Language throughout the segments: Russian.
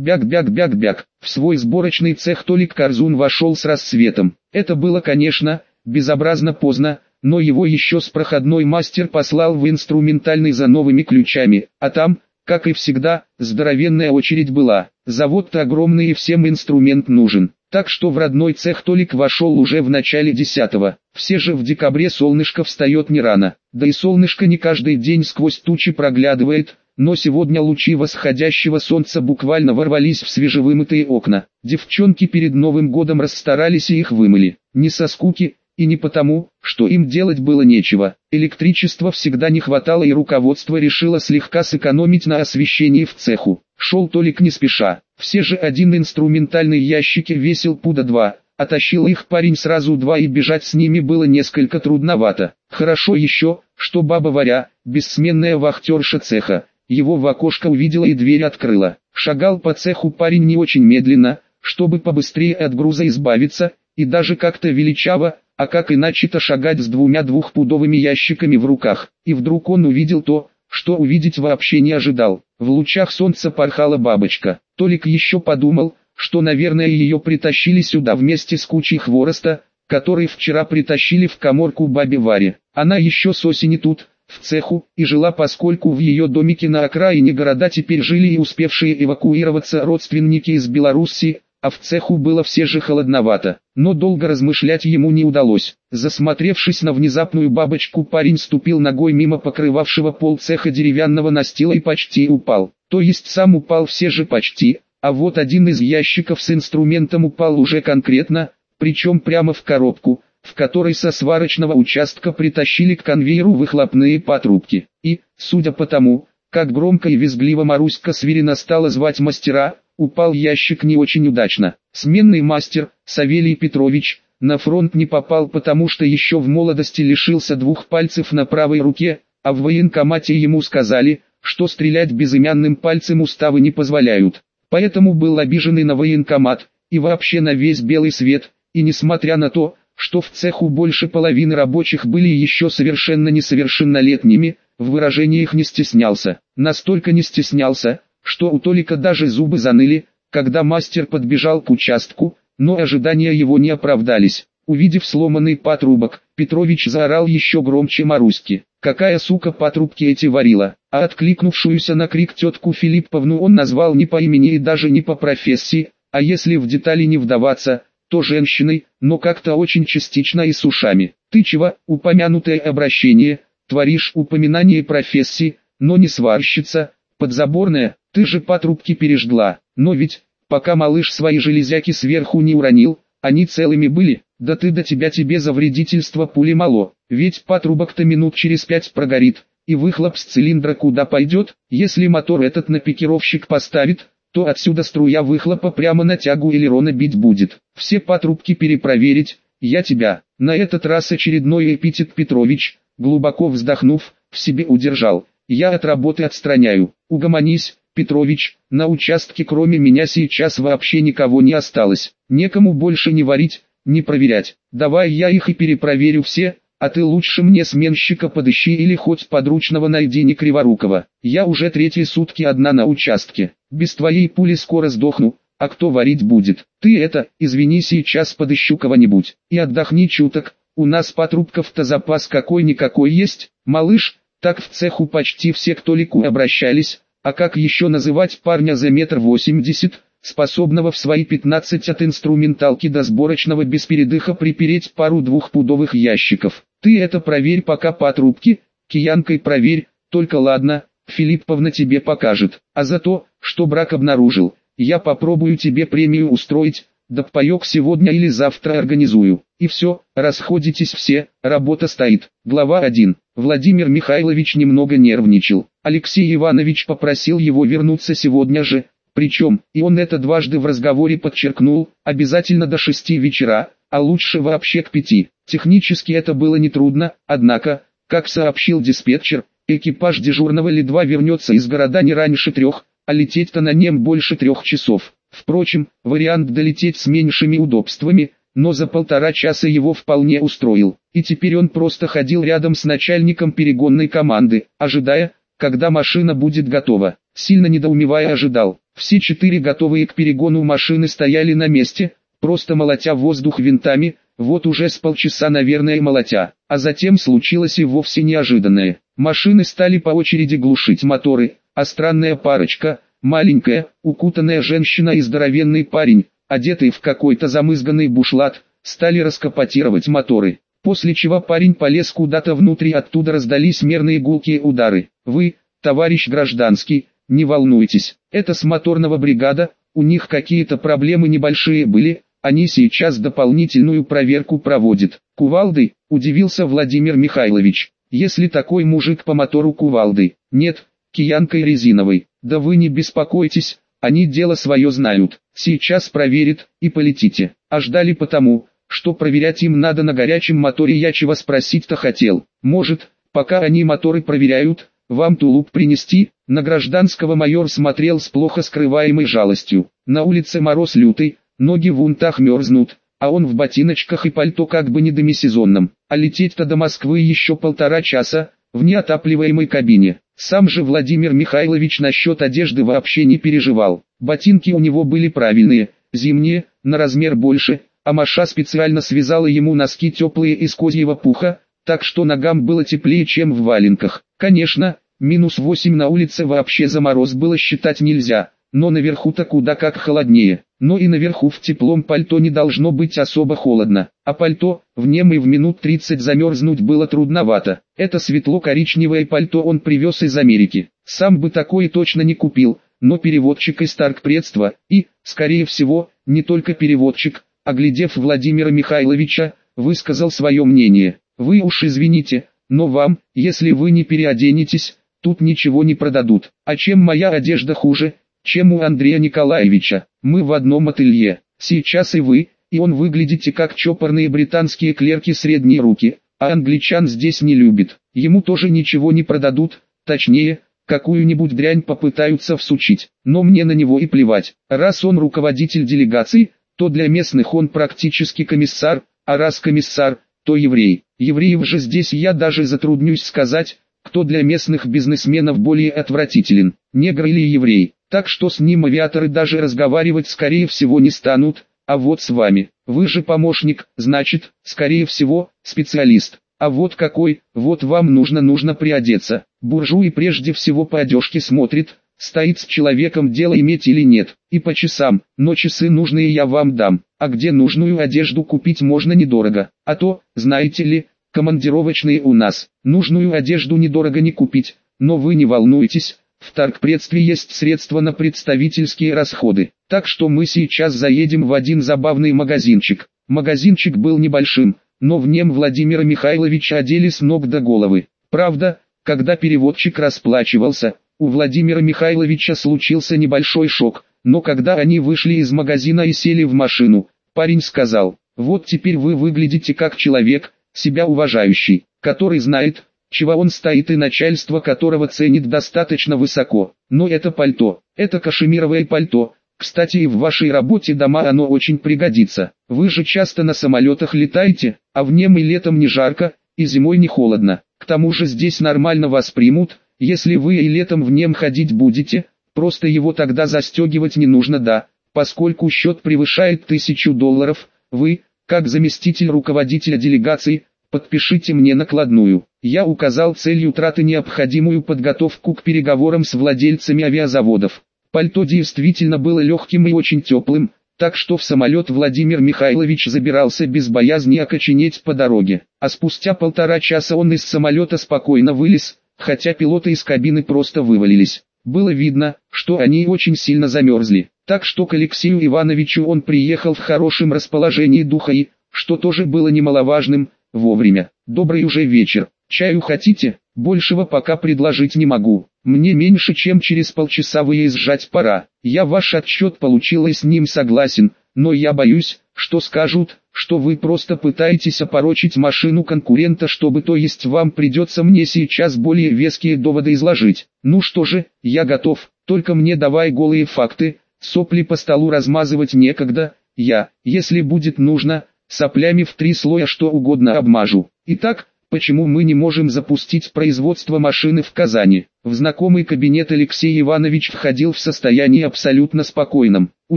Бяк-бяк-бяк-бяк. В свой сборочный цех Толик Корзун вошел с рассветом. Это было, конечно, безобразно поздно, но его еще с проходной мастер послал в инструментальный за новыми ключами, а там, как и всегда, здоровенная очередь была. Завод-то огромный и всем инструмент нужен. Так что в родной цех Толик вошел уже в начале десятого. Все же в декабре солнышко встает не рано. Да и солнышко не каждый день сквозь тучи проглядывает, но сегодня лучи восходящего солнца буквально ворвались в свежевымытые окна. Девчонки перед Новым годом расстарались и их вымыли. Не со скуки, и не потому, что им делать было нечего. Электричества всегда не хватало и руководство решило слегка сэкономить на освещении в цеху. Шел Толик не спеша. Все же один инструментальный ящик весил пуда два, а их парень сразу два и бежать с ними было несколько трудновато. Хорошо еще, что баба Варя, бессменная вахтерша цеха, его в окошко увидела и дверь открыла. Шагал по цеху парень не очень медленно, чтобы побыстрее от груза избавиться, и даже как-то величаво, а как иначе-то шагать с двумя двухпудовыми ящиками в руках. И вдруг он увидел то, что увидеть вообще не ожидал. В лучах солнца порхала бабочка. Толик еще подумал, что наверное ее притащили сюда вместе с кучей хвороста, который вчера притащили в коморку бабе Варе. Она еще с осени тут, в цеху, и жила поскольку в ее домике на окраине города теперь жили и успевшие эвакуироваться родственники из Белоруссии, а в цеху было все же холодновато. Но долго размышлять ему не удалось. Засмотревшись на внезапную бабочку, парень ступил ногой мимо покрывавшего пол цеха деревянного настила и почти упал. То есть сам упал все же почти, а вот один из ящиков с инструментом упал уже конкретно, причем прямо в коробку, в которой со сварочного участка притащили к конвейеру выхлопные патрубки. И, судя по тому, как громко и визгливо Маруська свирено стала звать мастера, упал ящик не очень удачно. Сменный мастер, Савелий Петрович, на фронт не попал потому что еще в молодости лишился двух пальцев на правой руке, а в военкомате ему сказали, что стрелять безымянным пальцем уставы не позволяют. Поэтому был обиженный на военкомат, и вообще на весь белый свет, и несмотря на то, что в цеху больше половины рабочих были еще совершенно несовершеннолетними, в выражениях не стеснялся. Настолько не стеснялся, что у Толика даже зубы заныли, когда мастер подбежал к участку, но ожидания его не оправдались. Увидев сломанный патрубок, Петрович заорал еще громче Маруськи. Какая сука патрубки эти варила, а откликнувшуюся на крик тетку Филипповну он назвал не по имени и даже не по профессии, а если в детали не вдаваться, то женщиной, но как-то очень частично и с ушами. Ты чего, упомянутое обращение, творишь упоминание профессии, но не сварщица, подзаборная, ты же патрубки пережгла, но ведь, пока малыш свои железяки сверху не уронил, они целыми были, да ты до тебя тебе за вредительство пули мало, ведь патрубок-то минут через пять прогорит, и выхлоп с цилиндра куда пойдет, если мотор этот на пикировщик поставит, то отсюда струя выхлопа прямо на тягу элерона бить будет. Все патрубки перепроверить, я тебя, на этот раз очередной эпитет Петрович, глубоко вздохнув, в себе удержал. Я от работы отстраняю, угомонись, Петрович, на участке кроме меня сейчас вообще никого не осталось. Некому больше не варить, не проверять. Давай я их и перепроверю все, а ты лучше мне сменщика подыщи или хоть подручного найди не Криворукова. Я уже третьи сутки одна на участке. Без твоей пули скоро сдохну, а кто варить будет? Ты это, извини сейчас подыщу кого-нибудь. И отдохни чуток, у нас патрубков-то запас какой-никакой есть, малыш, так в цеху почти все к Толику обращались, а как еще называть парня за метр восемьдесят, способного в свои 15 от инструменталки до сборочного без передыха припереть пару двухпудовых ящиков. Ты это проверь пока по трубке, киянкой проверь, только ладно, Филипповна тебе покажет. А за то, что брак обнаружил, я попробую тебе премию устроить, да паек сегодня или завтра организую. И все, расходитесь все, работа стоит. Глава 1. Владимир Михайлович немного нервничал. Алексей Иванович попросил его вернуться сегодня же, причем, и он это дважды в разговоре подчеркнул, обязательно до шести вечера, а лучше вообще к пяти. Технически это было нетрудно, однако, как сообщил диспетчер, экипаж дежурного Ли-2 вернется из города не раньше трех, а лететь-то на нем больше трех часов. Впрочем, вариант долететь с меньшими удобствами, но за полтора часа его вполне устроил. И теперь он просто ходил рядом с начальником перегонной команды, ожидая, когда машина будет готова. сильно недоумевая ожидал. Все четыре готовые к перегону машины стояли на месте, просто молотя воздух винтами, вот уже с полчаса наверное молотя, а затем случилось и вовсе неожиданное. Машины стали по очереди глушить моторы, а странная парочка, маленькая, укутанная женщина и здоровенный парень, одетый в какой-то замызганный бушлат, стали раскопотировать моторы. После чего парень полез куда-то внутрь оттуда раздались мерные гулкие удары. Вы, товарищ гражданский, не волнуйтесь, это с моторного бригада, у них какие-то проблемы небольшие были, они сейчас дополнительную проверку проводят. Кувалдой, удивился Владимир Михайлович. Если такой мужик по мотору кувалдой, нет, киянкой резиновой, да вы не беспокойтесь, они дело свое знают. Сейчас проверит, и полетите. А ждали потому, что проверять им надо на горячем моторе я чего спросить-то хотел. Может, пока они моторы проверяют, вам тулуп принести? На гражданского майор смотрел с плохо скрываемой жалостью. На улице мороз лютый, ноги в унтах мерзнут, а он в ботиночках и пальто как бы не демисезонном, а лететь-то до Москвы еще полтора часа, в неотапливаемой кабине. Сам же Владимир Михайлович насчет одежды вообще не переживал. Ботинки у него были правильные, зимние, на размер больше, а Маша специально связала ему носки теплые из козьего пуха, так что ногам было теплее, чем в валенках. Конечно, минус 8 на улице вообще за мороз было считать нельзя, но наверху-то куда как холоднее. Но и наверху в теплом пальто не должно быть особо холодно, а пальто, в нем и в минут 30 замерзнуть было трудновато. Это светло-коричневое пальто он привез из Америки. Сам бы такое точно не купил, но переводчик из Таркпредства, и, скорее всего, не только переводчик, оглядев Владимира Михайловича, высказал свое мнение. «Вы уж извините, но вам, если вы не переоденетесь, тут ничего не продадут. А чем моя одежда хуже, чем у Андрея Николаевича. Мы в одном ателье. Сейчас и вы, и он выглядите как чопорные британские клерки средней руки, а англичан здесь не любит. Ему тоже ничего не продадут, точнее, какую-нибудь дрянь попытаются всучить. Но мне на него и плевать. Раз он руководитель делегации, то для местных он практически комиссар, а раз комиссар, то еврей. Евреев же здесь я даже затруднюсь сказать, кто для местных бизнесменов более отвратителен, негр или еврей. Так что с ним авиаторы даже разговаривать скорее всего не станут, а вот с вами, вы же помощник, значит, скорее всего, специалист. А вот какой, вот вам нужно нужно приодеться. Буржуй прежде всего по одежке смотрит, стоит с человеком дело иметь или нет, и по часам, но часы нужные я вам дам, а где нужную одежду купить можно недорого, а то, знаете ли, командировочные у нас, нужную одежду недорого не купить, но вы не волнуйтесь, в торгпредстве есть средства на представительские расходы, так что мы сейчас заедем в один забавный магазинчик. Магазинчик был небольшим, но в нем Владимира Михайловича одели с ног до головы. Правда, когда переводчик расплачивался, у Владимира Михайловича случился небольшой шок, но когда они вышли из магазина и сели в машину, парень сказал, вот теперь вы выглядите как человек, себя уважающий, который знает, чего он стоит и начальство которого ценит достаточно высоко. Но это пальто, это кашемировое пальто, кстати и в вашей работе дома оно очень пригодится. Вы же часто на самолетах летаете, а в нем и летом не жарко, и зимой не холодно. К тому же здесь нормально вас примут, если вы и летом в нем ходить будете, просто его тогда застегивать не нужно да, поскольку счет превышает тысячу долларов, вы, как заместитель руководителя делегации, подпишите мне накладную. Я указал целью траты необходимую подготовку к переговорам с владельцами авиазаводов. Пальто действительно было легким и очень теплым, так что в самолет Владимир Михайлович забирался без боязни окоченеть по дороге. А спустя полтора часа он из самолета спокойно вылез, хотя пилоты из кабины просто вывалились. Было видно, что они очень сильно замерзли, так что к Алексею Ивановичу он приехал в хорошем расположении духа и, что тоже было немаловажным, вовремя. Добрый уже вечер. Чаю хотите? Большего пока предложить не могу. Мне меньше чем через полчаса выезжать пора. Я ваш отчет получил и с ним согласен, но я боюсь, что скажут, что вы просто пытаетесь опорочить машину конкурента, чтобы то есть вам придется мне сейчас более веские доводы изложить. Ну что же, я готов, только мне давай голые факты, сопли по столу размазывать некогда, я, если будет нужно, соплями в три слоя что угодно обмажу. Итак, почему мы не можем запустить производство машины в Казани. В знакомый кабинет Алексей Иванович входил в состоянии абсолютно спокойном. У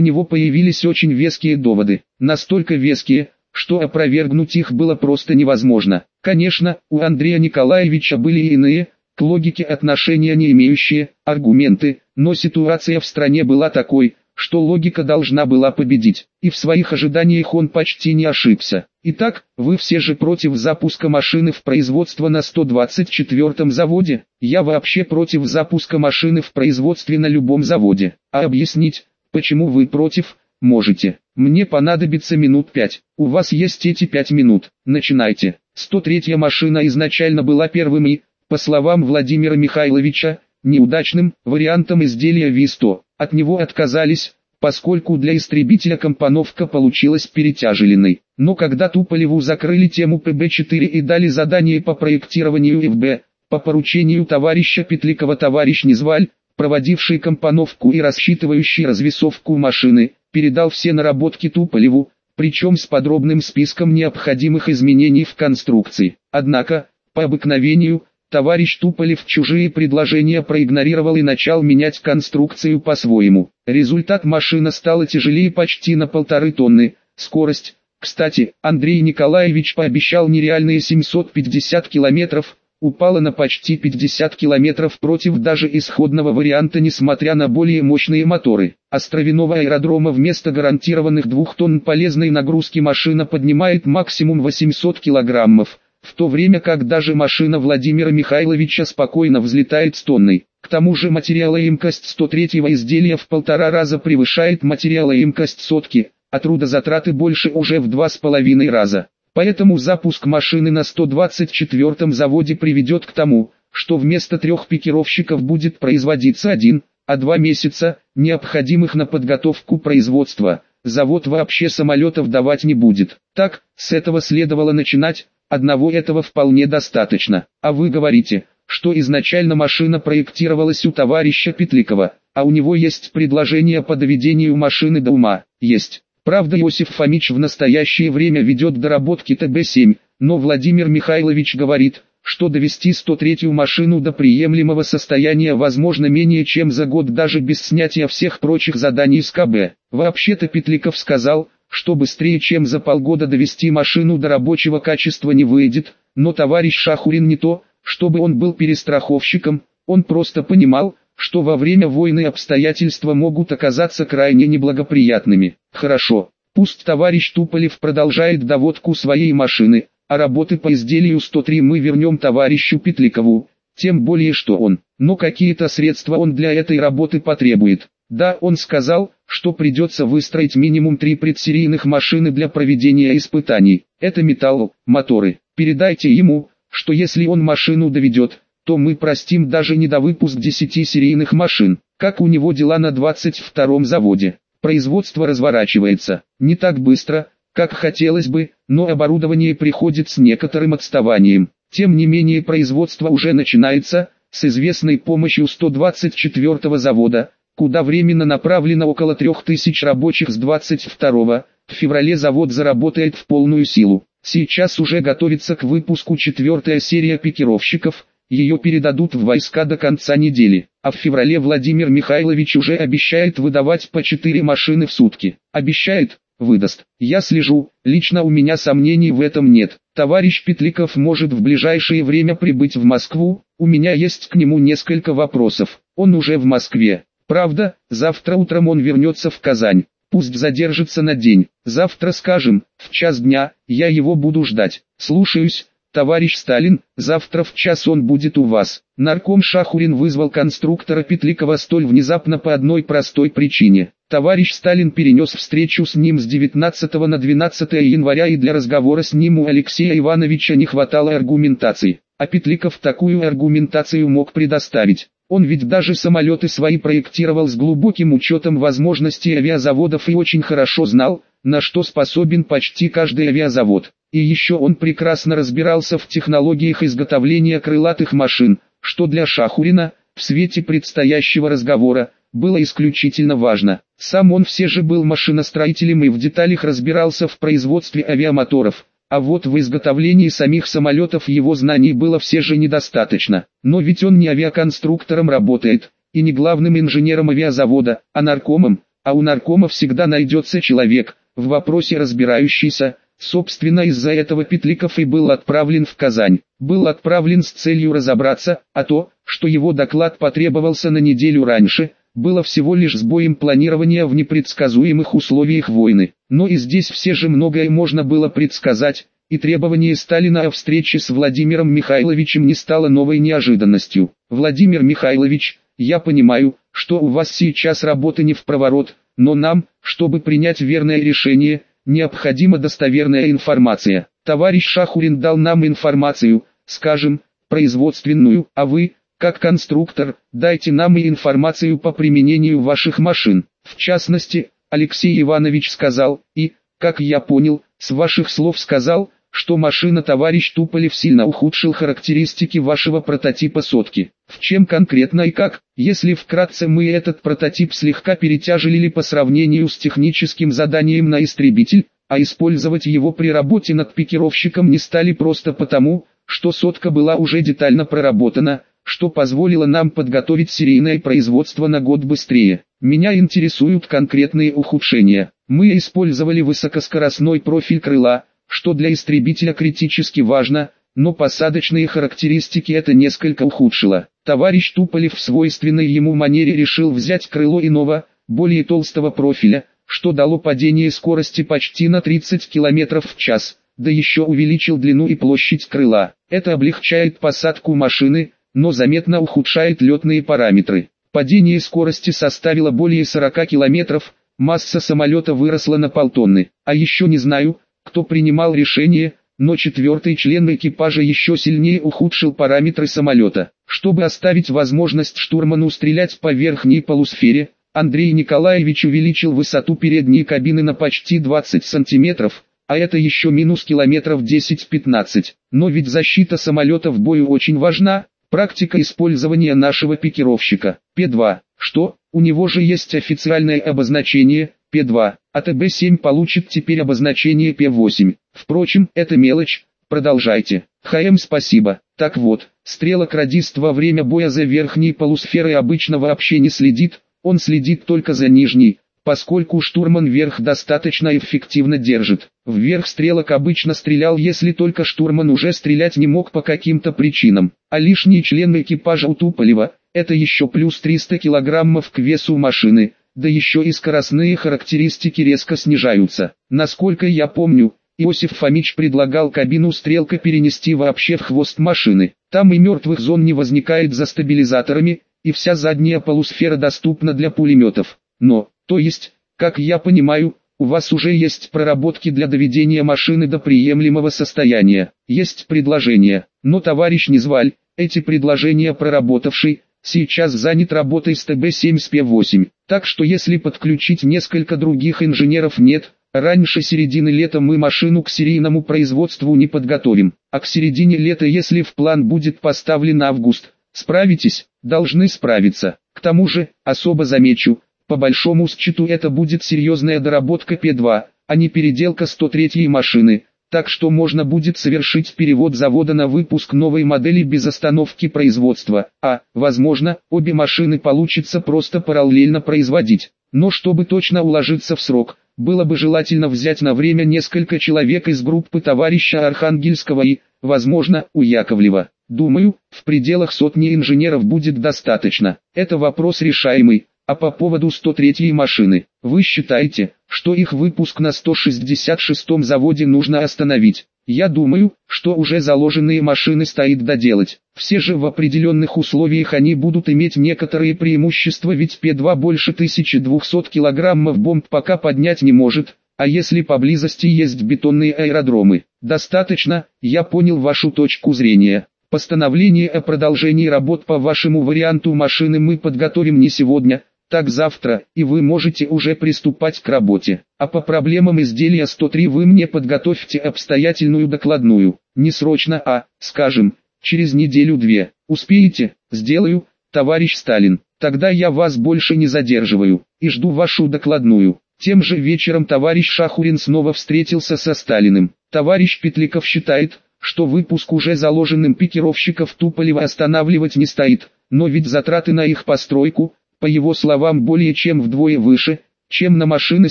него появились очень веские доводы, настолько веские, что опровергнуть их было просто невозможно. Конечно, у Андрея Николаевича были иные, к логике отношения не имеющие, аргументы, но ситуация в стране была такой, что логика должна была победить, и в своих ожиданиях он почти не ошибся. Итак, вы все же против запуска машины в производство на 124-м заводе, я вообще против запуска машины в производстве на любом заводе, а объяснить, почему вы против, можете. Мне понадобится минут пять. У вас есть эти пять минут. Начинайте. 103-я машина изначально была первым и, по словам Владимира Михайловича, неудачным вариантом изделия Ви-100. От него отказались, поскольку для истребителя компоновка получилась перетяжеленной. Но когда Туполеву закрыли тему ПБ-4 и дали задание по проектированию ФБ, по поручению товарища Петликова товарищ Незваль, проводивший компоновку и рассчитывающий развесовку машины, передал все наработки Туполеву, причем с подробным списком необходимых изменений в конструкции. Однако, по обыкновению, товарищ Туполев чужие предложения проигнорировал и начал менять конструкцию по-своему. Результат машина стала тяжелее почти на полторы тонны, скорость, кстати, Андрей Николаевич пообещал нереальные 750 километров, упала на почти 50 километров против даже исходного варианта несмотря на более мощные моторы. Островиного аэродрома вместо гарантированных 2 тонн полезной нагрузки машина поднимает максимум 800 килограммов, в то время как даже машина Владимира Михайловича спокойно взлетает с тонной. К тому же материалоемкость 103-го изделия в полтора раза превышает материалоемкость сотки, а трудозатраты больше уже в два с половиной раза. Поэтому запуск машины на 124-м заводе приведет к тому, что вместо трех пикировщиков будет производиться один, а два месяца, необходимых на подготовку производства, завод вообще самолетов давать не будет. Так, с этого следовало начинать, одного этого вполне достаточно. А вы говорите, что изначально машина проектировалась у товарища Петликова, а у него есть предложение по доведению машины до ума, есть. Правда Иосиф Фомич в настоящее время ведет доработки ТБ-7, но Владимир Михайлович говорит, что довести 103-ю машину до приемлемого состояния возможно менее чем за год даже без снятия всех прочих заданий с КБ. Вообще-то Петликов сказал, что быстрее чем за полгода довести машину до рабочего качества не выйдет, но товарищ Шахурин не то, чтобы он был перестраховщиком, он просто понимал, что во время войны обстоятельства могут оказаться крайне неблагоприятными. Хорошо, пусть товарищ Туполев продолжает доводку своей машины, а работы по изделию 103 мы вернем товарищу Петликову, тем более что он, но какие-то средства он для этой работы потребует. Да, он сказал, что придется выстроить минимум три предсерийных машины для проведения испытаний. Это металл, моторы. Передайте ему, что если он машину доведет, то мы простим даже недовыпуск 10 серийных машин, как у него дела на 22-м заводе. Производство разворачивается, не так быстро, как хотелось бы, но оборудование приходит с некоторым отставанием. Тем не менее производство уже начинается, с известной помощью 124-го завода, куда временно направлено около 3000 рабочих с 22 в феврале завод заработает в полную силу. Сейчас уже готовится к выпуску четвертая серия пикировщиков, ее передадут в войска до конца недели, а в феврале Владимир Михайлович уже обещает выдавать по 4 машины в сутки. Обещает, выдаст. Я слежу, лично у меня сомнений в этом нет. Товарищ Петликов может в ближайшее время прибыть в Москву, у меня есть к нему несколько вопросов. Он уже в Москве. Правда, завтра утром он вернется в Казань. Пусть задержится на день. Завтра скажем, в час дня, я его буду ждать. Слушаюсь, Товарищ Сталин, завтра в час он будет у вас. Нарком Шахурин вызвал конструктора Петликова столь внезапно по одной простой причине. Товарищ Сталин перенес встречу с ним с 19 на 12 января и для разговора с ним у Алексея Ивановича не хватало аргументации. А Петликов такую аргументацию мог предоставить. Он ведь даже самолеты свои проектировал с глубоким учетом возможностей авиазаводов и очень хорошо знал, на что способен почти каждый авиазавод. И еще он прекрасно разбирался в технологиях изготовления крылатых машин, что для Шахурина, в свете предстоящего разговора, было исключительно важно. Сам он все же был машиностроителем и в деталях разбирался в производстве авиамоторов, А вот в изготовлении самих самолетов его знаний было все же недостаточно. Но ведь он не авиаконструктором работает, и не главным инженером авиазавода, а наркомом, а у наркома всегда найдется человек, в вопросе разбирающийся, Собственно из-за этого Петликов и был отправлен в Казань. Был отправлен с целью разобраться, а то, что его доклад потребовался на неделю раньше, было всего лишь сбоем планирования в непредсказуемых условиях войны. Но и здесь все же многое можно было предсказать, и требование Сталина о встрече с Владимиром Михайловичем не стало новой неожиданностью. Владимир Михайлович, я понимаю, что у вас сейчас работа не в проворот, но нам, чтобы принять верное решение, необходима достоверная информация. Товарищ Шахурин дал нам информацию, скажем, производственную, а вы, как конструктор, дайте нам и информацию по применению ваших машин. В частности, Алексей Иванович сказал, и, как я понял, с ваших слов сказал, что машина товарищ Туполев сильно ухудшил характеристики вашего прототипа сотки. В чем конкретно и как, если вкратце мы этот прототип слегка перетяжелили по сравнению с техническим заданием на истребитель, а использовать его при работе над пикировщиком не стали просто потому, что сотка была уже детально проработана, что позволило нам подготовить серийное производство на год быстрее. Меня интересуют конкретные ухудшения. Мы использовали высокоскоростной профиль крыла, что для истребителя критически важно, но посадочные характеристики это несколько ухудшило. Товарищ Туполев в свойственной ему манере решил взять крыло иного, более толстого профиля, что дало падение скорости почти на 30 км в час, да еще увеличил длину и площадь крыла. Это облегчает посадку машины, но заметно ухудшает летные параметры. Падение скорости составило более 40 км, масса самолета выросла на полтонны. А еще не знаю, кто принимал решение, но четвертый член экипажа еще сильнее ухудшил параметры самолета. Чтобы оставить возможность штурману стрелять по верхней полусфере, Андрей Николаевич увеличил высоту передней кабины на почти 20 сантиметров, а это еще минус километров 10-15. Но ведь защита самолета в бою очень важна, практика использования нашего пикировщика, П-2, что, у него же есть официальное обозначение, П2, а ТБ-7 получит теперь обозначение П8. Впрочем, это мелочь, продолжайте. Хм, спасибо. Так вот, стрелок радист во время боя за верхней полусферой обычно вообще не следит, он следит только за нижней, поскольку штурман вверх достаточно эффективно держит. Вверх стрелок обычно стрелял, если только штурман уже стрелять не мог по каким-то причинам, а лишний член экипажа у Туполева – это еще плюс 300 килограммов к весу машины – да еще и скоростные характеристики резко снижаются. Насколько я помню, Иосиф Фомич предлагал кабину стрелка перенести вообще в хвост машины. Там и мертвых зон не возникает за стабилизаторами, и вся задняя полусфера доступна для пулеметов. Но, то есть, как я понимаю, у вас уже есть проработки для доведения машины до приемлемого состояния. Есть предложения, но товарищ Незваль, эти предложения проработавший, сейчас занят работой с ТБ-7 с П-8, так что если подключить несколько других инженеров нет, раньше середины лета мы машину к серийному производству не подготовим, а к середине лета если в план будет поставлен август, справитесь, должны справиться. К тому же, особо замечу, по большому счету это будет серьезная доработка П-2, а не переделка 103-й машины, так что можно будет совершить перевод завода на выпуск новой модели без остановки производства, а, возможно, обе машины получится просто параллельно производить. Но чтобы точно уложиться в срок, было бы желательно взять на время несколько человек из группы товарища Архангельского и, возможно, у Яковлева. Думаю, в пределах сотни инженеров будет достаточно. Это вопрос решаемый, а по поводу 103-й машины, вы считаете, что их выпуск на 166-м заводе нужно остановить? Я думаю, что уже заложенные машины стоит доделать. Все же в определенных условиях они будут иметь некоторые преимущества, ведь П-2 больше 1200 килограммов бомб пока поднять не может, а если поблизости есть бетонные аэродромы. Достаточно, я понял вашу точку зрения. Постановление о продолжении работ по вашему варианту машины мы подготовим не сегодня, так завтра, и вы можете уже приступать к работе. А по проблемам изделия 103 вы мне подготовьте обстоятельную докладную. Не срочно, а, скажем, через неделю-две. Успеете? Сделаю, товарищ Сталин. Тогда я вас больше не задерживаю, и жду вашу докладную. Тем же вечером товарищ Шахурин снова встретился со Сталиным. Товарищ Петликов считает, что выпуск уже заложенным пикировщиков Туполева останавливать не стоит, но ведь затраты на их постройку, по его словам более чем вдвое выше, чем на машины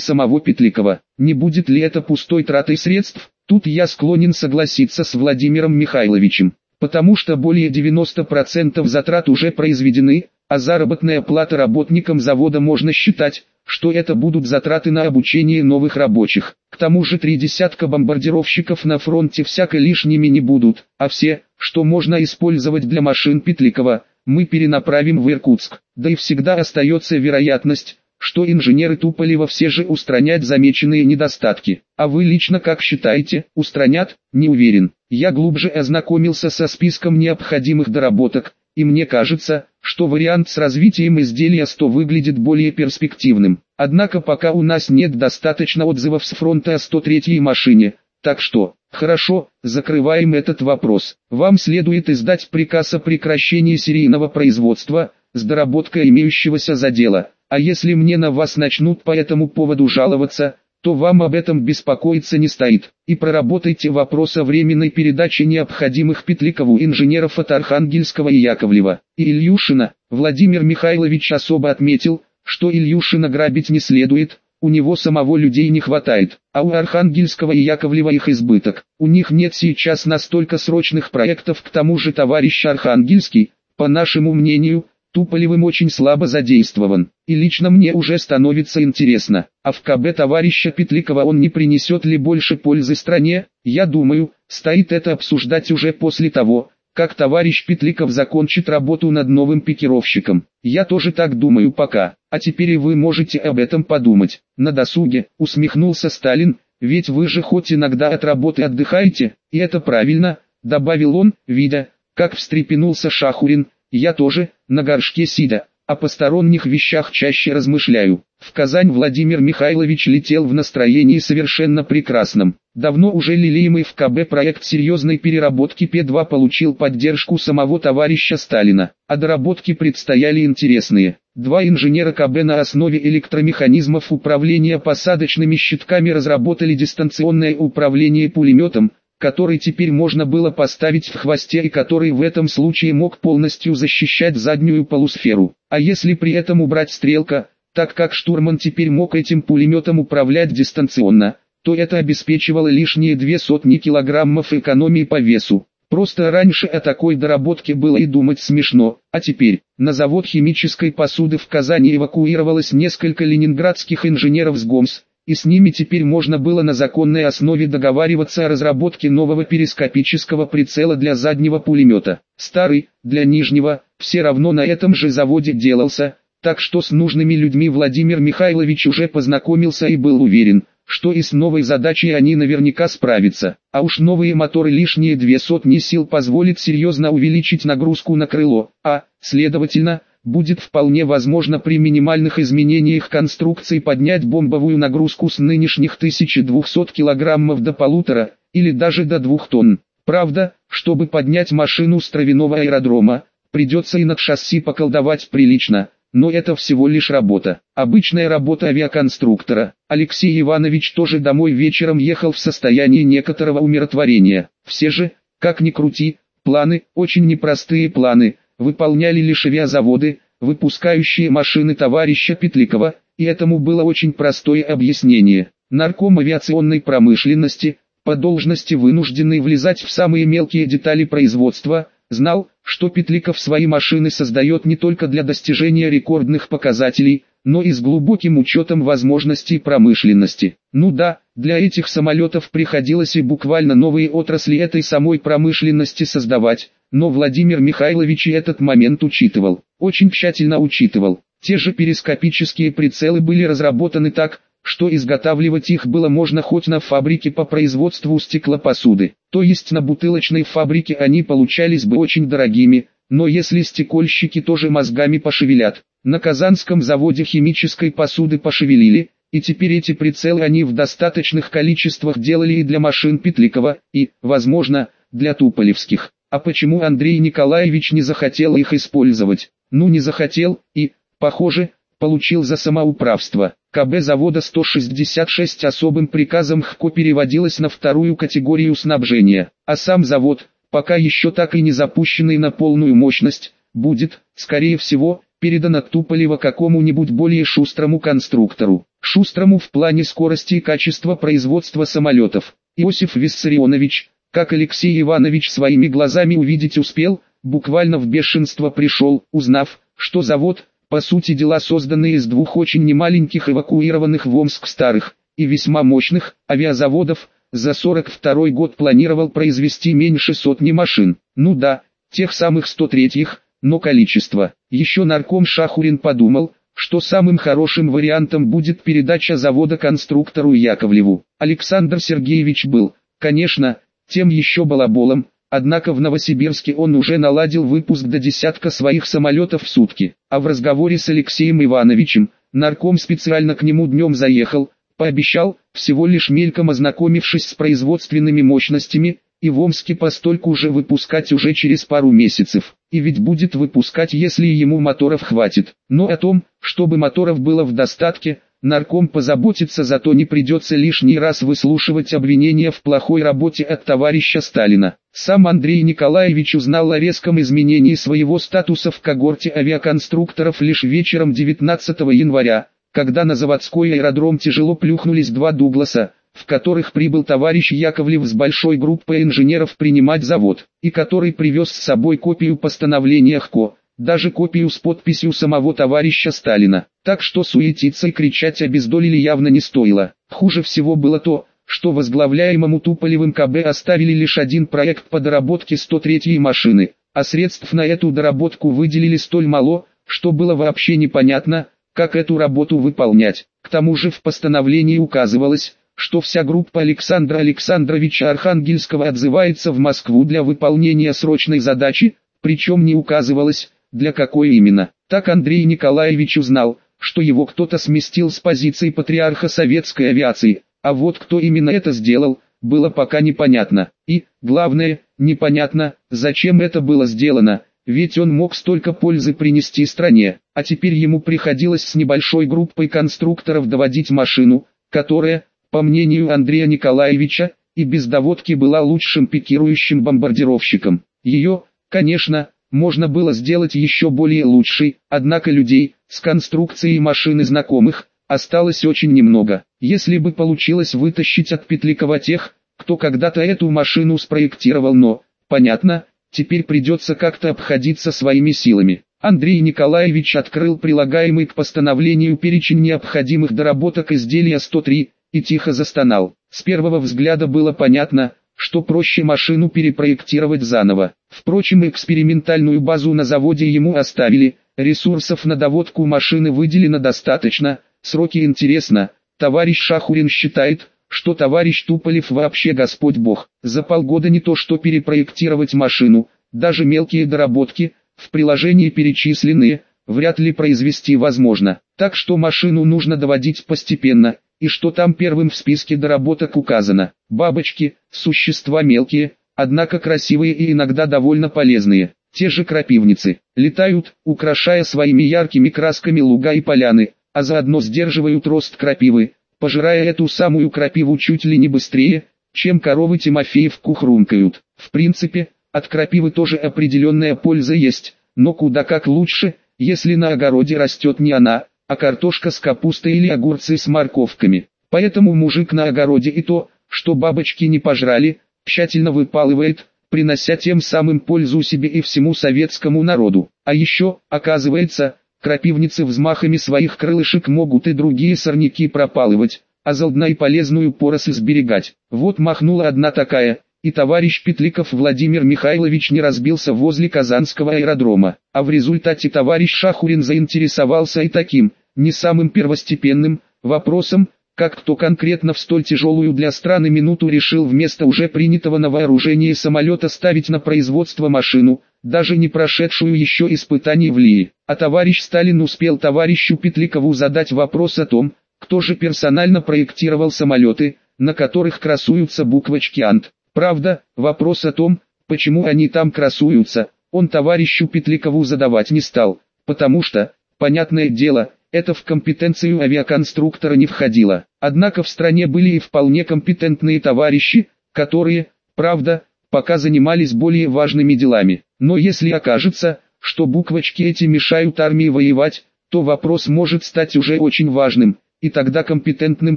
самого Петликова. Не будет ли это пустой тратой средств? Тут я склонен согласиться с Владимиром Михайловичем, потому что более 90% затрат уже произведены, а заработная плата работникам завода можно считать, что это будут затраты на обучение новых рабочих. К тому же три десятка бомбардировщиков на фронте всяко лишними не будут, а все, что можно использовать для машин Петликова, мы перенаправим в Иркутск. Да и всегда остается вероятность, что инженеры Туполева все же устранят замеченные недостатки. А вы лично как считаете, устранят? Не уверен. Я глубже ознакомился со списком необходимых доработок, и мне кажется, что вариант с развитием изделия 100 выглядит более перспективным. Однако пока у нас нет достаточно отзывов с фронта о 103-й машине, так что, хорошо, закрываем этот вопрос. Вам следует издать приказ о прекращении серийного производства, с доработкой имеющегося задела. А если мне на вас начнут по этому поводу жаловаться, то вам об этом беспокоиться не стоит. И проработайте вопрос о временной передаче необходимых Петликову инженеров от Архангельского и Яковлева. И Ильюшина, Владимир Михайлович особо отметил, что Ильюшина грабить не следует, у него самого людей не хватает, а у Архангельского и Яковлева их избыток. У них нет сейчас настолько срочных проектов, к тому же товарищ Архангельский, по нашему мнению, Туполевым очень слабо задействован, и лично мне уже становится интересно, а в КБ товарища Петликова он не принесет ли больше пользы стране, я думаю, стоит это обсуждать уже после того, как товарищ Петликов закончит работу над новым пикировщиком. Я тоже так думаю пока, а теперь и вы можете об этом подумать. На досуге, усмехнулся Сталин, ведь вы же хоть иногда от работы отдыхаете, и это правильно, добавил он, видя, как встрепенулся Шахурин, я тоже, на горшке сидя, о посторонних вещах чаще размышляю. В Казань Владимир Михайлович летел в настроении совершенно прекрасном. Давно уже лелеемый в КБ проект серьезной переработки П-2 получил поддержку самого товарища Сталина, а доработки предстояли интересные. Два инженера КБ на основе электромеханизмов управления посадочными щитками разработали дистанционное управление пулеметом, который теперь можно было поставить в хвосте и который в этом случае мог полностью защищать заднюю полусферу. А если при этом убрать стрелка, так как штурман теперь мог этим пулеметом управлять дистанционно, то это обеспечивало лишние две сотни килограммов экономии по весу. Просто раньше о такой доработке было и думать смешно, а теперь, на завод химической посуды в Казани эвакуировалось несколько ленинградских инженеров с ГОМС, и с ними теперь можно было на законной основе договариваться о разработке нового перископического прицела для заднего пулемета. Старый, для нижнего, все равно на этом же заводе делался, так что с нужными людьми Владимир Михайлович уже познакомился и был уверен, что и с новой задачей они наверняка справятся. А уж новые моторы лишние две сотни сил позволит серьезно увеличить нагрузку на крыло, а, следовательно, будет вполне возможно при минимальных изменениях конструкции поднять бомбовую нагрузку с нынешних 1200 кг до полутора, или даже до 2 тонн. Правда, чтобы поднять машину с травяного аэродрома, придется и над шасси поколдовать прилично, но это всего лишь работа. Обычная работа авиаконструктора. Алексей Иванович тоже домой вечером ехал в состоянии некоторого умиротворения. Все же, как ни крути, планы, очень непростые планы – выполняли лишь авиазаводы, выпускающие машины товарища Петликова, и этому было очень простое объяснение. Нарком авиационной промышленности, по должности вынужденный влезать в самые мелкие детали производства, знал, что Петликов свои машины создает не только для достижения рекордных показателей, но и с глубоким учетом возможностей промышленности. Ну да, для этих самолетов приходилось и буквально новые отрасли этой самой промышленности создавать, но Владимир Михайлович и этот момент учитывал, очень тщательно учитывал. Те же перископические прицелы были разработаны так, что изготавливать их было можно хоть на фабрике по производству стеклопосуды, то есть на бутылочной фабрике они получались бы очень дорогими, но если стекольщики тоже мозгами пошевелят, на Казанском заводе химической посуды пошевелили, и теперь эти прицелы они в достаточных количествах делали и для машин Петликова, и, возможно, для Туполевских. А почему Андрей Николаевич не захотел их использовать? Ну не захотел, и, похоже, получил за самоуправство. КБ завода 166 особым приказом ХКО переводилось на вторую категорию снабжения, а сам завод, пока еще так и не запущенный на полную мощность, будет, скорее всего, передан от Туполева какому-нибудь более шустрому конструктору. Шустрому в плане скорости и качества производства самолетов. Иосиф Виссарионович, как Алексей Иванович своими глазами увидеть успел, буквально в бешенство пришел, узнав, что завод, по сути дела созданный из двух очень немаленьких эвакуированных в Омск старых и весьма мощных авиазаводов, за 42 год планировал произвести меньше сотни машин. Ну да, тех самых 103-х, но количество. Еще нарком Шахурин подумал, что самым хорошим вариантом будет передача завода конструктору Яковлеву. Александр Сергеевич был, конечно, тем еще балаболом, однако в Новосибирске он уже наладил выпуск до десятка своих самолетов в сутки. А в разговоре с Алексеем Ивановичем, нарком специально к нему днем заехал, пообещал, всего лишь мельком ознакомившись с производственными мощностями, и в Омске постольку уже выпускать уже через пару месяцев. И ведь будет выпускать, если ему моторов хватит. Но о том, чтобы моторов было в достатке, нарком позаботится, зато не придется лишний раз выслушивать обвинения в плохой работе от товарища Сталина. Сам Андрей Николаевич узнал о резком изменении своего статуса в когорте авиаконструкторов лишь вечером 19 января, когда на заводской аэродром тяжело плюхнулись два Дугласа, в которых прибыл товарищ Яковлев с большой группой инженеров принимать завод, и который привез с собой копию постановления ХКО, даже копию с подписью самого товарища Сталина. Так что суетиться и кричать обездолили явно не стоило. Хуже всего было то, что возглавляемому Туполевым КБ оставили лишь один проект по доработке 103-й машины, а средств на эту доработку выделили столь мало, что было вообще непонятно, как эту работу выполнять. К тому же в постановлении указывалось, что вся группа Александра Александровича Архангельского отзывается в Москву для выполнения срочной задачи, причем не указывалось, для какой именно. Так Андрей Николаевич узнал, что его кто-то сместил с позиции патриарха советской авиации, а вот кто именно это сделал, было пока непонятно. И, главное, непонятно, зачем это было сделано, ведь он мог столько пользы принести стране, а теперь ему приходилось с небольшой группой конструкторов доводить машину, которая, по мнению Андрея Николаевича, и без доводки была лучшим пикирующим бомбардировщиком. Ее, конечно, можно было сделать еще более лучшей, однако людей, с конструкцией машины знакомых, осталось очень немного. Если бы получилось вытащить от Петликова тех, кто когда-то эту машину спроектировал, но, понятно, теперь придется как-то обходиться своими силами. Андрей Николаевич открыл прилагаемый к постановлению перечень необходимых доработок изделия 103, и тихо застонал. С первого взгляда было понятно, что проще машину перепроектировать заново. Впрочем, экспериментальную базу на заводе ему оставили, ресурсов на доводку машины выделено достаточно, сроки интересно. Товарищ Шахурин считает, что товарищ Туполев вообще Господь Бог. За полгода не то что перепроектировать машину, даже мелкие доработки, в приложении перечисленные, вряд ли произвести возможно. Так что машину нужно доводить постепенно, и что там первым в списке доработок указано. Бабочки, существа мелкие, однако красивые и иногда довольно полезные. Те же крапивницы, летают, украшая своими яркими красками луга и поляны, а заодно сдерживают рост крапивы, пожирая эту самую крапиву чуть ли не быстрее, чем коровы Тимофеевку хрумкают. В принципе, от крапивы тоже определенная польза есть, но куда как лучше, если на огороде растет не она, а картошка с капустой или огурцы с морковками. Поэтому мужик на огороде и то, что бабочки не пожрали, тщательно выпалывает, принося тем самым пользу себе и всему советскому народу. А еще, оказывается, крапивницы взмахами своих крылышек могут и другие сорняки пропалывать, а заодно и полезную поросль сберегать. Вот махнула одна такая, и товарищ Петликов Владимир Михайлович не разбился возле Казанского аэродрома, а в результате товарищ Шахурин заинтересовался и таким, не самым первостепенным, вопросом, как кто конкретно в столь тяжелую для страны минуту решил вместо уже принятого на вооружение самолета ставить на производство машину, даже не прошедшую еще испытаний в Лии. А товарищ Сталин успел товарищу Петликову задать вопрос о том, кто же персонально проектировал самолеты, на которых красуются буквочки АНТ. Правда, вопрос о том, почему они там красуются, он товарищу Петликову задавать не стал, потому что, понятное дело, это в компетенцию авиаконструктора не входило. Однако в стране были и вполне компетентные товарищи, которые, правда, пока занимались более важными делами. Но если окажется, что буквочки эти мешают армии воевать, то вопрос может стать уже очень важным, и тогда компетентным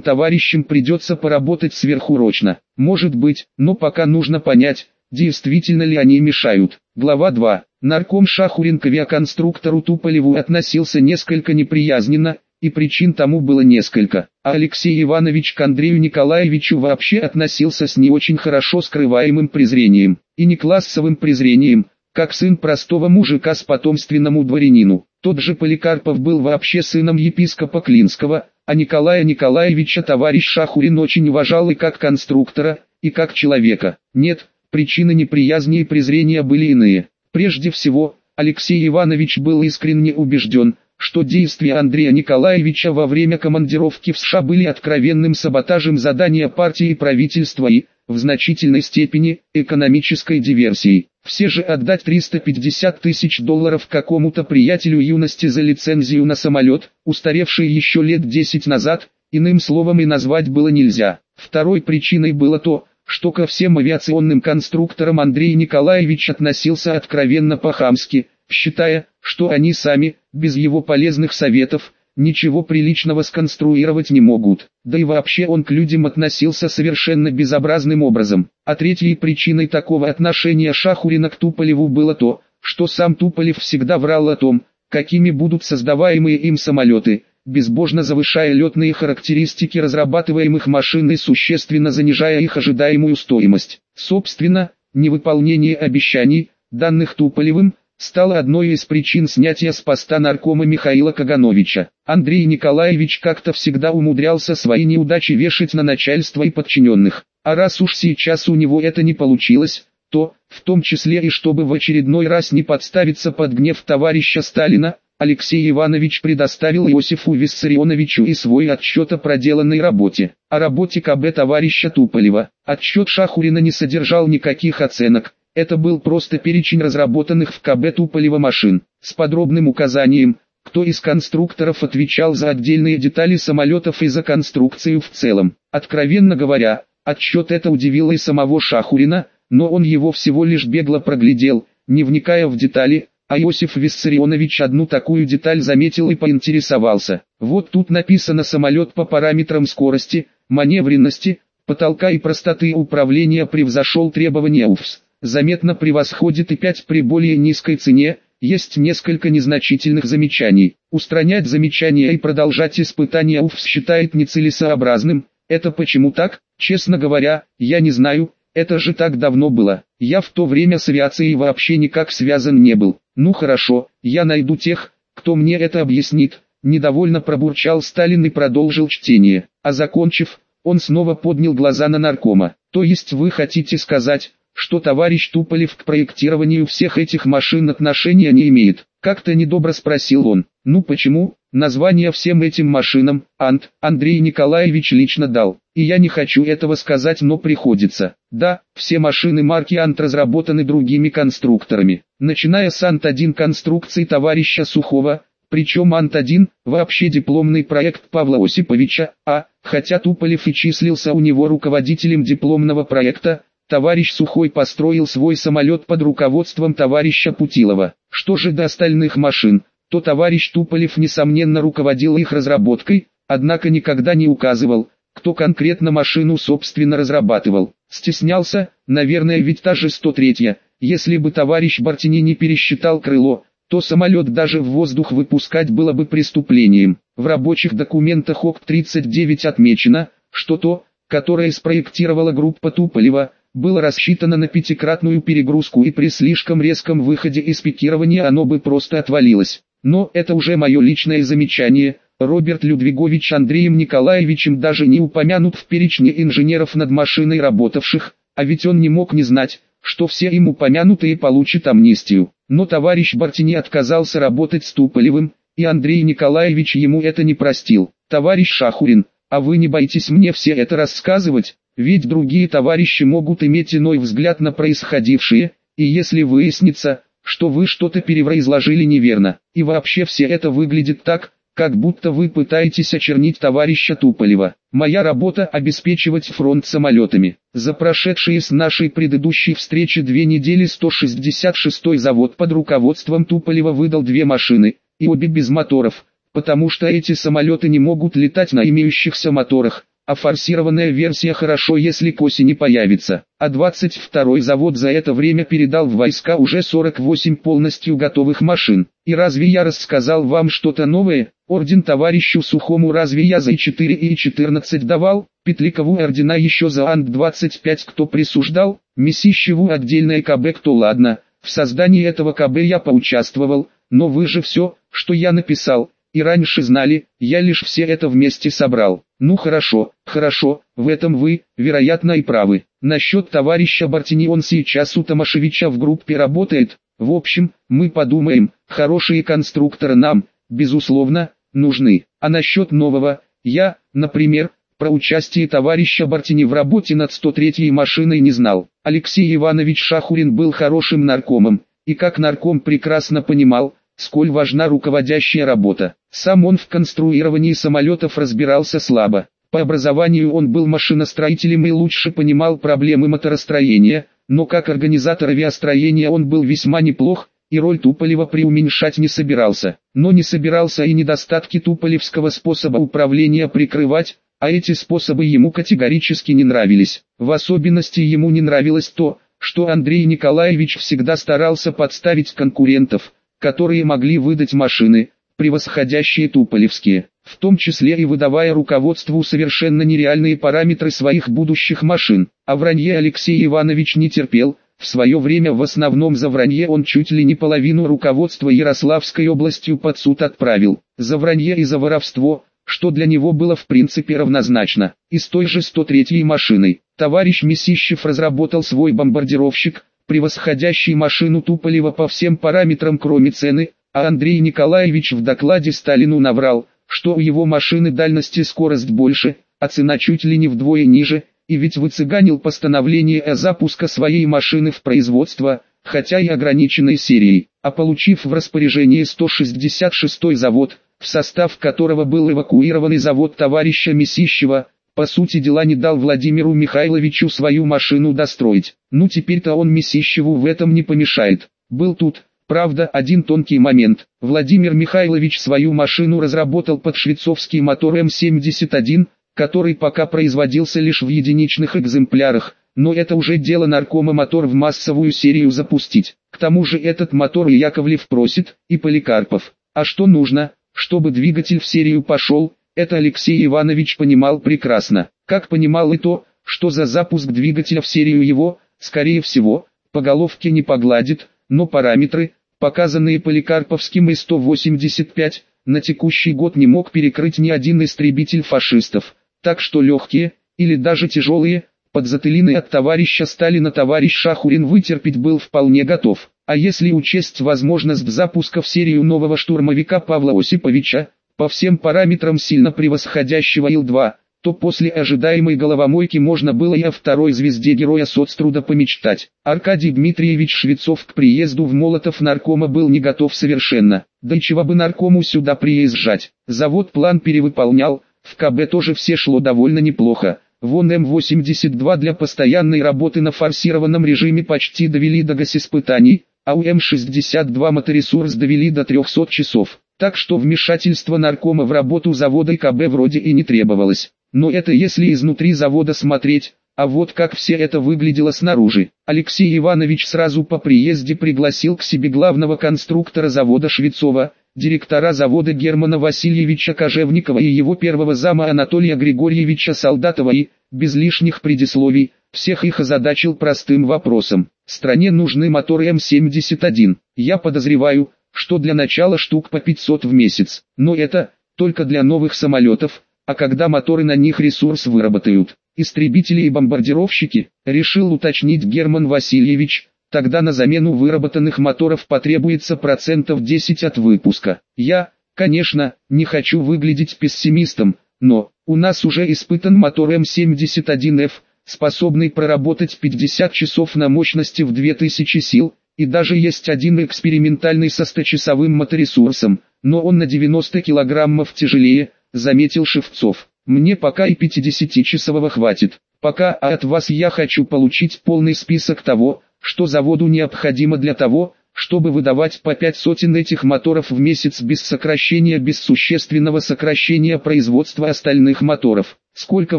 товарищам придется поработать сверхурочно. Может быть, но пока нужно понять, действительно ли они мешают. Глава 2. Нарком Шахурин к авиаконструктору Туполеву относился несколько неприязненно, и причин тому было несколько. А Алексей Иванович к Андрею Николаевичу вообще относился с не очень хорошо скрываемым презрением, и не классовым презрением, как сын простого мужика с потомственному дворянину. Тот же Поликарпов был вообще сыном епископа Клинского, а Николая Николаевича товарищ Шахурин очень уважал и как конструктора, и как человека. Нет, причины неприязни и презрения были иные. Прежде всего, Алексей Иванович был искренне убежден, что действия Андрея Николаевича во время командировки в США были откровенным саботажем задания партии и правительства и, в значительной степени, экономической диверсией. Все же отдать 350 тысяч долларов какому-то приятелю юности за лицензию на самолет, устаревший еще лет 10 назад, иным словом и назвать было нельзя. Второй причиной было то, что ко всем авиационным конструкторам Андрей Николаевич относился откровенно по-хамски, считая, что они сами, без его полезных советов, ничего приличного сконструировать не могут. Да и вообще он к людям относился совершенно безобразным образом. А третьей причиной такого отношения Шахурина к Туполеву было то, что сам Туполев всегда врал о том, какими будут создаваемые им самолеты, безбожно завышая летные характеристики разрабатываемых машин и существенно занижая их ожидаемую стоимость. Собственно, невыполнение обещаний, данных Туполевым, стало одной из причин снятия с поста наркома Михаила Кагановича. Андрей Николаевич как-то всегда умудрялся свои неудачи вешать на начальство и подчиненных. А раз уж сейчас у него это не получилось, то, в том числе и чтобы в очередной раз не подставиться под гнев товарища Сталина, Алексей Иванович предоставил Иосифу Виссарионовичу и свой отчет о проделанной работе. О работе КБ товарища Туполева. Отчет Шахурина не содержал никаких оценок. Это был просто перечень разработанных в КБ Туполева машин, с подробным указанием, кто из конструкторов отвечал за отдельные детали самолетов и за конструкцию в целом. Откровенно говоря, отчет это удивило и самого Шахурина, но он его всего лишь бегло проглядел, не вникая в детали, а Иосиф Виссарионович одну такую деталь заметил и поинтересовался. Вот тут написано самолет по параметрам скорости, маневренности, потолка и простоты управления превзошел требования УФС. Заметно превосходит и 5 при более низкой цене, есть несколько незначительных замечаний. Устранять замечания и продолжать испытания УФС считает нецелесообразным. Это почему так? Честно говоря, я не знаю, это же так давно было. Я в то время с авиацией вообще никак связан не был. Ну хорошо, я найду тех, кто мне это объяснит. Недовольно пробурчал Сталин и продолжил чтение. А закончив, он снова поднял глаза на наркома. То есть вы хотите сказать, что товарищ Туполев к проектированию всех этих машин отношения не имеет? Как-то недобро спросил он. Ну почему? Название всем этим машинам, Ант, Андрей Николаевич лично дал. И я не хочу этого сказать, но приходится. Да, все машины марки Ант разработаны другими конструкторами. Начиная с Ант-1 конструкции товарища Сухого, причем Ант-1, вообще дипломный проект Павла Осиповича, а, хотя Туполев и числился у него руководителем дипломного проекта, товарищ Сухой построил свой самолет под руководством товарища Путилова. Что же до остальных машин, то товарищ Туполев несомненно руководил их разработкой, однако никогда не указывал, кто конкретно машину собственно разрабатывал. Стеснялся, наверное ведь та же 103-я, если бы товарищ Бартини не пересчитал крыло, то самолет даже в воздух выпускать было бы преступлением. В рабочих документах ОК-39 отмечено, что то, которое спроектировала группа Туполева, было рассчитано на пятикратную перегрузку и при слишком резком выходе из пикирования оно бы просто отвалилось. Но это уже мое личное замечание, Роберт Людвигович Андреем Николаевичем даже не упомянут в перечне инженеров над машиной работавших, а ведь он не мог не знать, что все им упомянутые получат амнистию. Но товарищ Бартини отказался работать с Туполевым, и Андрей Николаевич ему это не простил. Товарищ Шахурин, а вы не боитесь мне все это рассказывать? Ведь другие товарищи могут иметь иной взгляд на происходившее, и если выяснится, что вы что-то перевроизложили неверно, и вообще все это выглядит так, как будто вы пытаетесь очернить товарища Туполева. Моя работа – обеспечивать фронт самолетами. За прошедшие с нашей предыдущей встречи две недели 166-й завод под руководством Туполева выдал две машины, и обе без моторов, потому что эти самолеты не могут летать на имеющихся моторах, а форсированная версия хорошо если к осени появится. А 22-й завод за это время передал в войска уже 48 полностью готовых машин. И разве я рассказал вам что-то новое? Орден товарищу Сухому разве я за И4 и И14 давал? Петликову ордена еще за Ант-25 кто присуждал? Месищеву отдельное КБ кто ладно. В создании этого КБ я поучаствовал, но вы же все, что я написал, и раньше знали, я лишь все это вместе собрал. Ну хорошо, хорошо, в этом вы, вероятно и правы. Насчет товарища Бартини он сейчас у Томашевича в группе работает. В общем, мы подумаем, хорошие конструкторы нам, безусловно, нужны. А насчет нового, я, например, про участие товарища Бартини в работе над 103-й машиной не знал. Алексей Иванович Шахурин был хорошим наркомом, и как нарком прекрасно понимал, сколь важна руководящая работа. Сам он в конструировании самолетов разбирался слабо. По образованию он был машиностроителем и лучше понимал проблемы моторостроения, но как организатор авиастроения он был весьма неплох, и роль Туполева преуменьшать не собирался. Но не собирался и недостатки туполевского способа управления прикрывать, а эти способы ему категорически не нравились. В особенности ему не нравилось то, что Андрей Николаевич всегда старался подставить конкурентов, которые могли выдать машины, превосходящие туполевские, в том числе и выдавая руководству совершенно нереальные параметры своих будущих машин. А вранье Алексей Иванович не терпел, в свое время в основном за вранье он чуть ли не половину руководства Ярославской областью под суд отправил. За вранье и за воровство, что для него было в принципе равнозначно. И с той же 103-й машиной, товарищ Месищев разработал свой бомбардировщик, превосходящий машину Туполева по всем параметрам кроме цены, а Андрей Николаевич в докладе Сталину наврал, что у его машины дальности скорость больше, а цена чуть ли не вдвое ниже, и ведь выцыганил постановление о запуске своей машины в производство, хотя и ограниченной серией, а получив в распоряжение 166-й завод, в состав которого был эвакуированный завод товарища Месищева, по сути дела не дал Владимиру Михайловичу свою машину достроить. Ну теперь-то он Месищеву в этом не помешает. Был тут, правда, один тонкий момент. Владимир Михайлович свою машину разработал под швейцовский мотор М71, который пока производился лишь в единичных экземплярах, но это уже дело наркома мотор в массовую серию запустить. К тому же этот мотор и Яковлев просит, и Поликарпов. А что нужно, чтобы двигатель в серию пошел, это Алексей Иванович понимал прекрасно, как понимал и то, что за запуск двигателя в серию его, скорее всего, по головке не погладит, но параметры, показанные Поликарповским И-185, на текущий год не мог перекрыть ни один истребитель фашистов, так что легкие, или даже тяжелые, подзатылины от товарища Сталина товарищ Шахурин вытерпеть был вполне готов. А если учесть возможность запуска в серию нового штурмовика Павла Осиповича, по всем параметрам сильно превосходящего Ил-2, то после ожидаемой головомойки можно было и о второй звезде героя соцтруда помечтать. Аркадий Дмитриевич Швецов к приезду в Молотов наркома был не готов совершенно. Да и чего бы наркому сюда приезжать. Завод план перевыполнял, в КБ тоже все шло довольно неплохо. Вон М-82 для постоянной работы на форсированном режиме почти довели до госиспытаний, а у М-62 моторесурс довели до 300 часов так что вмешательство наркома в работу завода КБ вроде и не требовалось. Но это если изнутри завода смотреть, а вот как все это выглядело снаружи. Алексей Иванович сразу по приезде пригласил к себе главного конструктора завода Швецова, директора завода Германа Васильевича Кожевникова и его первого зама Анатолия Григорьевича Солдатова и, без лишних предисловий, всех их озадачил простым вопросом. Стране нужны моторы М-71. Я подозреваю, что для начала штук по 500 в месяц, но это только для новых самолетов, а когда моторы на них ресурс выработают, истребители и бомбардировщики, решил уточнить Герман Васильевич, тогда на замену выработанных моторов потребуется процентов 10 от выпуска. Я, конечно, не хочу выглядеть пессимистом, но у нас уже испытан мотор М71Ф, способный проработать 50 часов на мощности в 2000 сил, и даже есть один экспериментальный со 100-часовым моторесурсом, но он на 90 килограммов тяжелее, заметил Шевцов. Мне пока и 50-часового хватит. Пока а от вас я хочу получить полный список того, что заводу необходимо для того, чтобы выдавать по пять сотен этих моторов в месяц без сокращения, без существенного сокращения производства остальных моторов. Сколько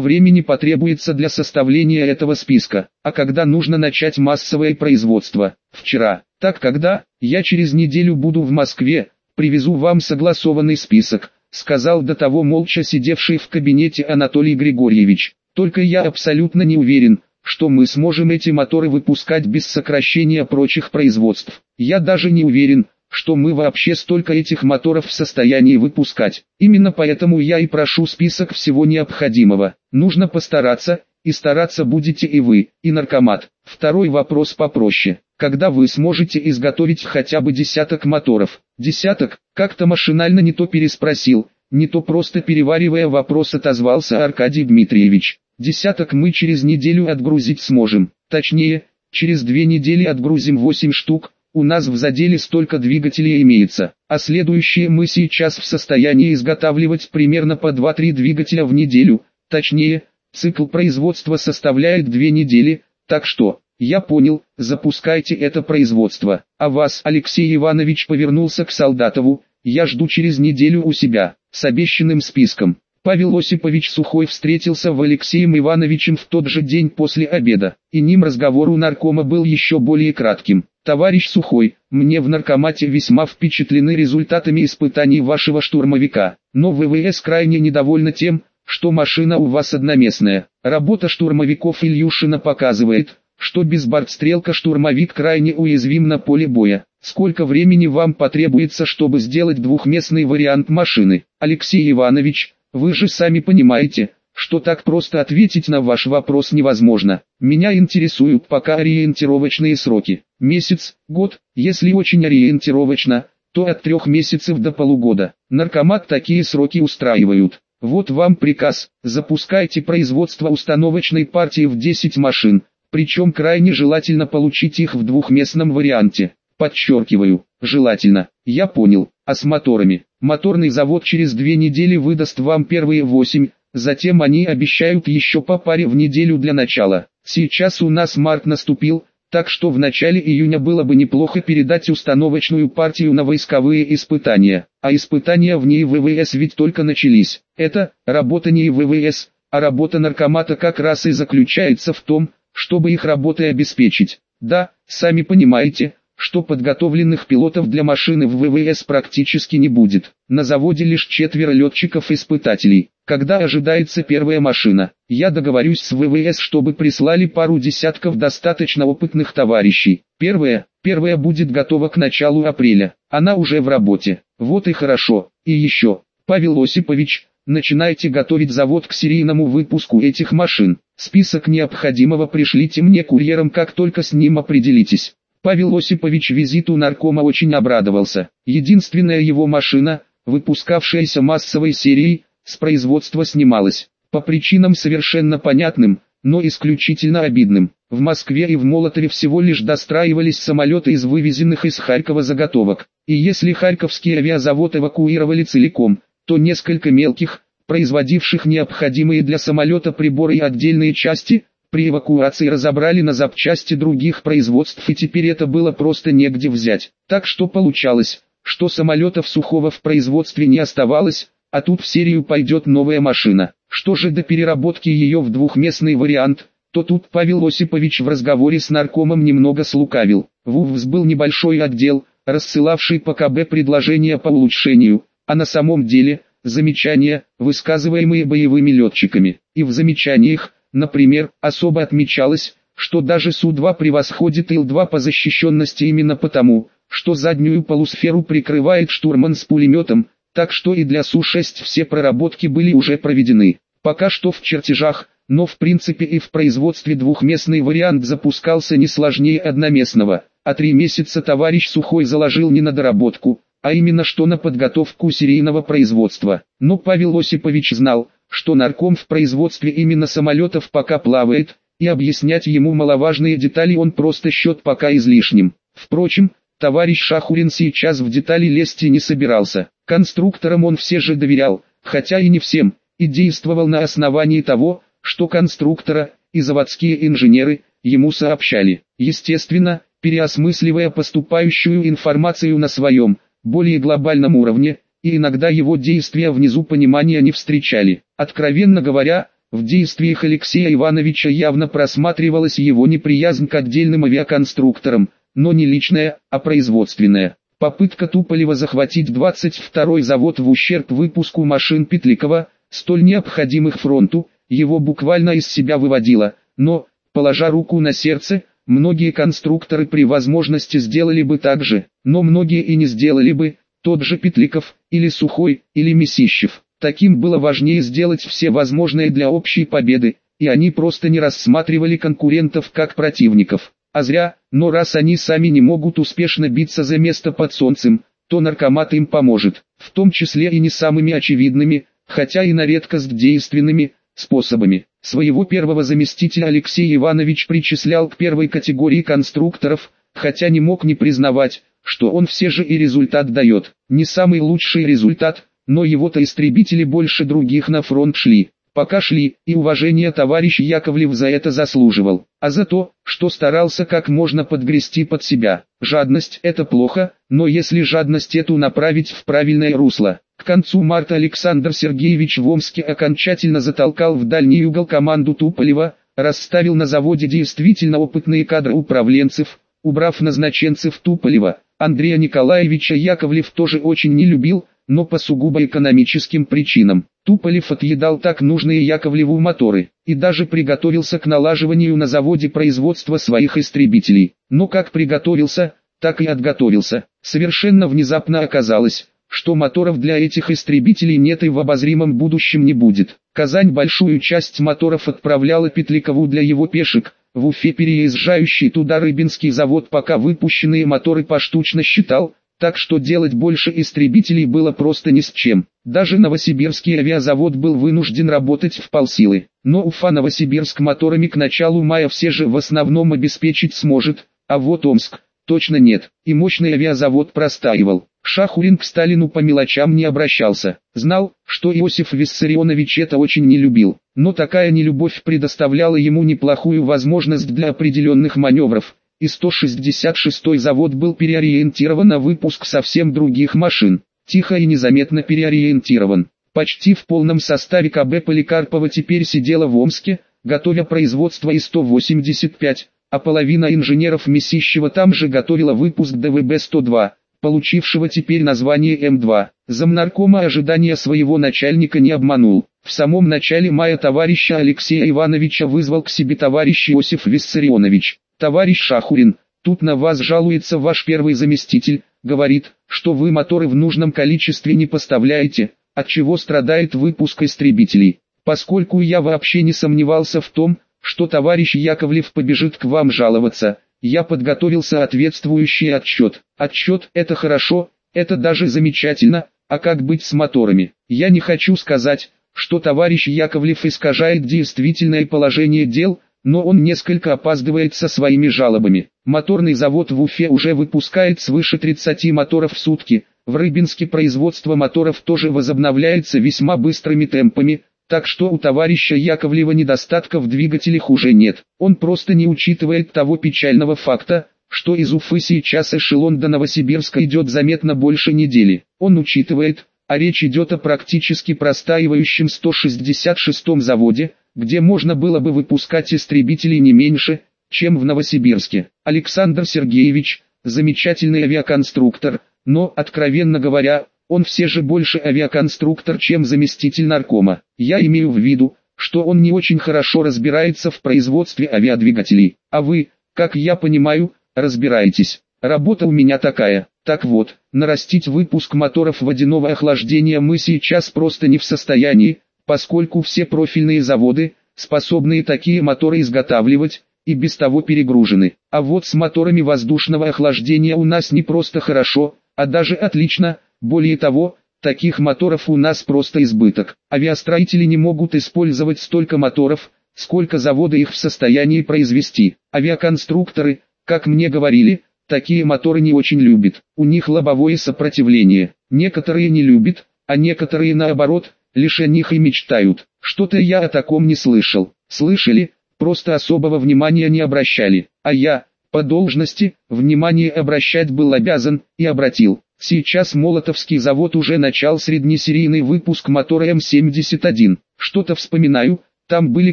времени потребуется для составления этого списка, а когда нужно начать массовое производство? Вчера. Так когда? Я через неделю буду в Москве, привезу вам согласованный список, сказал до того молча сидевший в кабинете Анатолий Григорьевич. Только я абсолютно не уверен, что мы сможем эти моторы выпускать без сокращения прочих производств. Я даже не уверен, что мы вообще столько этих моторов в состоянии выпускать. Именно поэтому я и прошу список всего необходимого. Нужно постараться, и стараться будете и вы, и наркомат. Второй вопрос попроще. Когда вы сможете изготовить хотя бы десяток моторов? Десяток, как-то машинально не то переспросил, не то просто переваривая вопрос отозвался Аркадий Дмитриевич. Десяток мы через неделю отгрузить сможем. Точнее, через две недели отгрузим 8 штук, у нас в заделе столько двигателей имеется, а следующие мы сейчас в состоянии изготавливать примерно по 2-3 двигателя в неделю, точнее, цикл производства составляет 2 недели, так что, я понял, запускайте это производство, а вас Алексей Иванович повернулся к Солдатову, я жду через неделю у себя, с обещанным списком. Павел Осипович Сухой встретился в Алексеем Ивановичем в тот же день после обеда, и ним разговор у наркома был еще более кратким. «Товарищ Сухой, мне в наркомате весьма впечатлены результатами испытаний вашего штурмовика, но ВВС крайне недовольна тем, что машина у вас одноместная. Работа штурмовиков Ильюшина показывает, что без бортстрелка штурмовик крайне уязвим на поле боя. Сколько времени вам потребуется, чтобы сделать двухместный вариант машины? Алексей Иванович, вы же сами понимаете, что так просто ответить на ваш вопрос невозможно. Меня интересуют пока ориентировочные сроки. Месяц, год, если очень ориентировочно, то от трех месяцев до полугода. Наркомат такие сроки устраивают. Вот вам приказ, запускайте производство установочной партии в 10 машин, причем крайне желательно получить их в двухместном варианте. Подчеркиваю, желательно. Я понял, а с моторами? Моторный завод через две недели выдаст вам первые восемь, затем они обещают еще по паре в неделю для начала. Сейчас у нас март наступил, так что в начале июня было бы неплохо передать установочную партию на войсковые испытания. А испытания в ней ВВС ведь только начались. Это, работа не ВВС, а работа наркомата как раз и заключается в том, чтобы их работой обеспечить. Да, сами понимаете, что подготовленных пилотов для машины в ВВС практически не будет. На заводе лишь четверо летчиков-испытателей. Когда ожидается первая машина, я договорюсь с ВВС, чтобы прислали пару десятков достаточно опытных товарищей. Первая, первая будет готова к началу апреля. Она уже в работе. Вот и хорошо. И еще, Павел Осипович, начинайте готовить завод к серийному выпуску этих машин. Список необходимого пришлите мне курьером, как только с ним определитесь. Павел Осипович визиту наркома очень обрадовался. Единственная его машина, выпускавшаяся массовой серией, с производства снималась. По причинам совершенно понятным, но исключительно обидным. В Москве и в Молотове всего лишь достраивались самолеты из вывезенных из Харькова заготовок. И если Харьковский авиазавод эвакуировали целиком, то несколько мелких, производивших необходимые для самолета приборы и отдельные части, при эвакуации разобрали на запчасти других производств и теперь это было просто негде взять. Так что получалось, что самолетов сухого в производстве не оставалось, а тут в серию пойдет новая машина. Что же до переработки ее в двухместный вариант, то тут Павел Осипович в разговоре с наркомом немного слукавил. В УВС был небольшой отдел, рассылавший по КБ предложения по улучшению, а на самом деле, замечания, высказываемые боевыми летчиками, и в замечаниях, Например, особо отмечалось, что даже Су-2 превосходит Ил-2 по защищенности именно потому, что заднюю полусферу прикрывает штурман с пулеметом, так что и для Су-6 все проработки были уже проведены. Пока что в чертежах, но в принципе и в производстве двухместный вариант запускался не сложнее одноместного, а три месяца товарищ Сухой заложил не на доработку, а именно что на подготовку серийного производства. Но Павел Осипович знал, что нарком в производстве именно самолетов пока плавает, и объяснять ему маловажные детали он просто счет пока излишним. Впрочем, товарищ Шахурин сейчас в детали лезть не собирался. Конструкторам он все же доверял, хотя и не всем, и действовал на основании того, что конструктора и заводские инженеры ему сообщали. Естественно, переосмысливая поступающую информацию на своем, более глобальном уровне, и иногда его действия внизу понимания не встречали. Откровенно говоря, в действиях Алексея Ивановича явно просматривалась его неприязнь к отдельным авиаконструкторам, но не личная, а производственная. Попытка Туполева захватить 22-й завод в ущерб выпуску машин Петликова, столь необходимых фронту, его буквально из себя выводила, но, положа руку на сердце, многие конструкторы при возможности сделали бы так же, но многие и не сделали бы, тот же Петликов, или Сухой, или Месищев. Таким было важнее сделать все возможное для общей победы, и они просто не рассматривали конкурентов как противников. А зря, но раз они сами не могут успешно биться за место под солнцем, то наркомат им поможет, в том числе и не самыми очевидными, хотя и на редкость действенными, способами. Своего первого заместителя Алексей Иванович причислял к первой категории конструкторов, хотя не мог не признавать, что он все же и результат дает. Не самый лучший результат, но его-то истребители больше других на фронт шли. Пока шли, и уважение товарищ Яковлев за это заслуживал, а за то, что старался как можно подгрести под себя. Жадность – это плохо, но если жадность эту направить в правильное русло. К концу марта Александр Сергеевич в Омске окончательно затолкал в дальний угол команду Туполева, расставил на заводе действительно опытные кадры управленцев, убрав назначенцев Туполева. Андрея Николаевича Яковлев тоже очень не любил, но по сугубо экономическим причинам. Туполев отъедал так нужные Яковлеву моторы, и даже приготовился к налаживанию на заводе производства своих истребителей. Но как приготовился, так и отготовился. Совершенно внезапно оказалось, что моторов для этих истребителей нет и в обозримом будущем не будет. Казань большую часть моторов отправляла Петликову для его пешек, в Уфе переезжающий туда Рыбинский завод пока выпущенные моторы поштучно считал, так что делать больше истребителей было просто ни с чем. Даже Новосибирский авиазавод был вынужден работать в полсилы. Но Уфа-Новосибирск моторами к началу мая все же в основном обеспечить сможет, а вот Омск, точно нет, и мощный авиазавод простаивал. Шахурин к Сталину по мелочам не обращался. Знал, что Иосиф Виссарионович это очень не любил, но такая нелюбовь предоставляла ему неплохую возможность для определенных маневров, и 166-й завод был переориентирован на выпуск совсем других машин. Тихо и незаметно переориентирован. Почти в полном составе КБ Поликарпова теперь сидела в Омске, готовя производство И-185, а половина инженеров Месищева там же готовила выпуск ДВБ-102, получившего теперь название М2. Замнаркома ожидания своего начальника не обманул. В самом начале мая товарища Алексея Ивановича вызвал к себе товарищ Иосиф Виссарионович. Товарищ Шахурин, тут на вас жалуется ваш первый заместитель, говорит, что вы моторы в нужном количестве не поставляете, от чего страдает выпуск истребителей. Поскольку я вообще не сомневался в том, что товарищ Яковлев побежит к вам жаловаться, я подготовил соответствующий отчет. Отчет – это хорошо, это даже замечательно, а как быть с моторами? Я не хочу сказать, что товарищ Яковлев искажает действительное положение дел, но он несколько опаздывает со своими жалобами. Моторный завод в Уфе уже выпускает свыше 30 моторов в сутки, в Рыбинске производство моторов тоже возобновляется весьма быстрыми темпами, так что у товарища Яковлева недостатка в двигателях уже нет. Он просто не учитывает того печального факта, что из Уфы сейчас эшелон до Новосибирска идет заметно больше недели. Он учитывает, а речь идет о практически простаивающем 166-м заводе, где можно было бы выпускать истребители не меньше, чем в Новосибирске. Александр Сергеевич, замечательный авиаконструктор, но, откровенно говоря, он все же больше авиаконструктор, чем заместитель наркома. Я имею в виду, что он не очень хорошо разбирается в производстве авиадвигателей, а вы, как я понимаю, разбираетесь. Работа у меня такая. Так вот, нарастить выпуск моторов водяного охлаждения мы сейчас просто не в состоянии, поскольку все профильные заводы, способные такие моторы изготавливать, и без того перегружены. А вот с моторами воздушного охлаждения у нас не просто хорошо, а даже отлично, более того, таких моторов у нас просто избыток. Авиастроители не могут использовать столько моторов, сколько заводы их в состоянии произвести. Авиаконструкторы, как мне говорили, такие моторы не очень любит, у них лобовое сопротивление. Некоторые не любят, а некоторые наоборот, лишь о них и мечтают. Что-то я о таком не слышал. Слышали, просто особого внимания не обращали. А я, по должности, внимание обращать был обязан, и обратил. Сейчас Молотовский завод уже начал среднесерийный выпуск мотора М71. Что-то вспоминаю, там были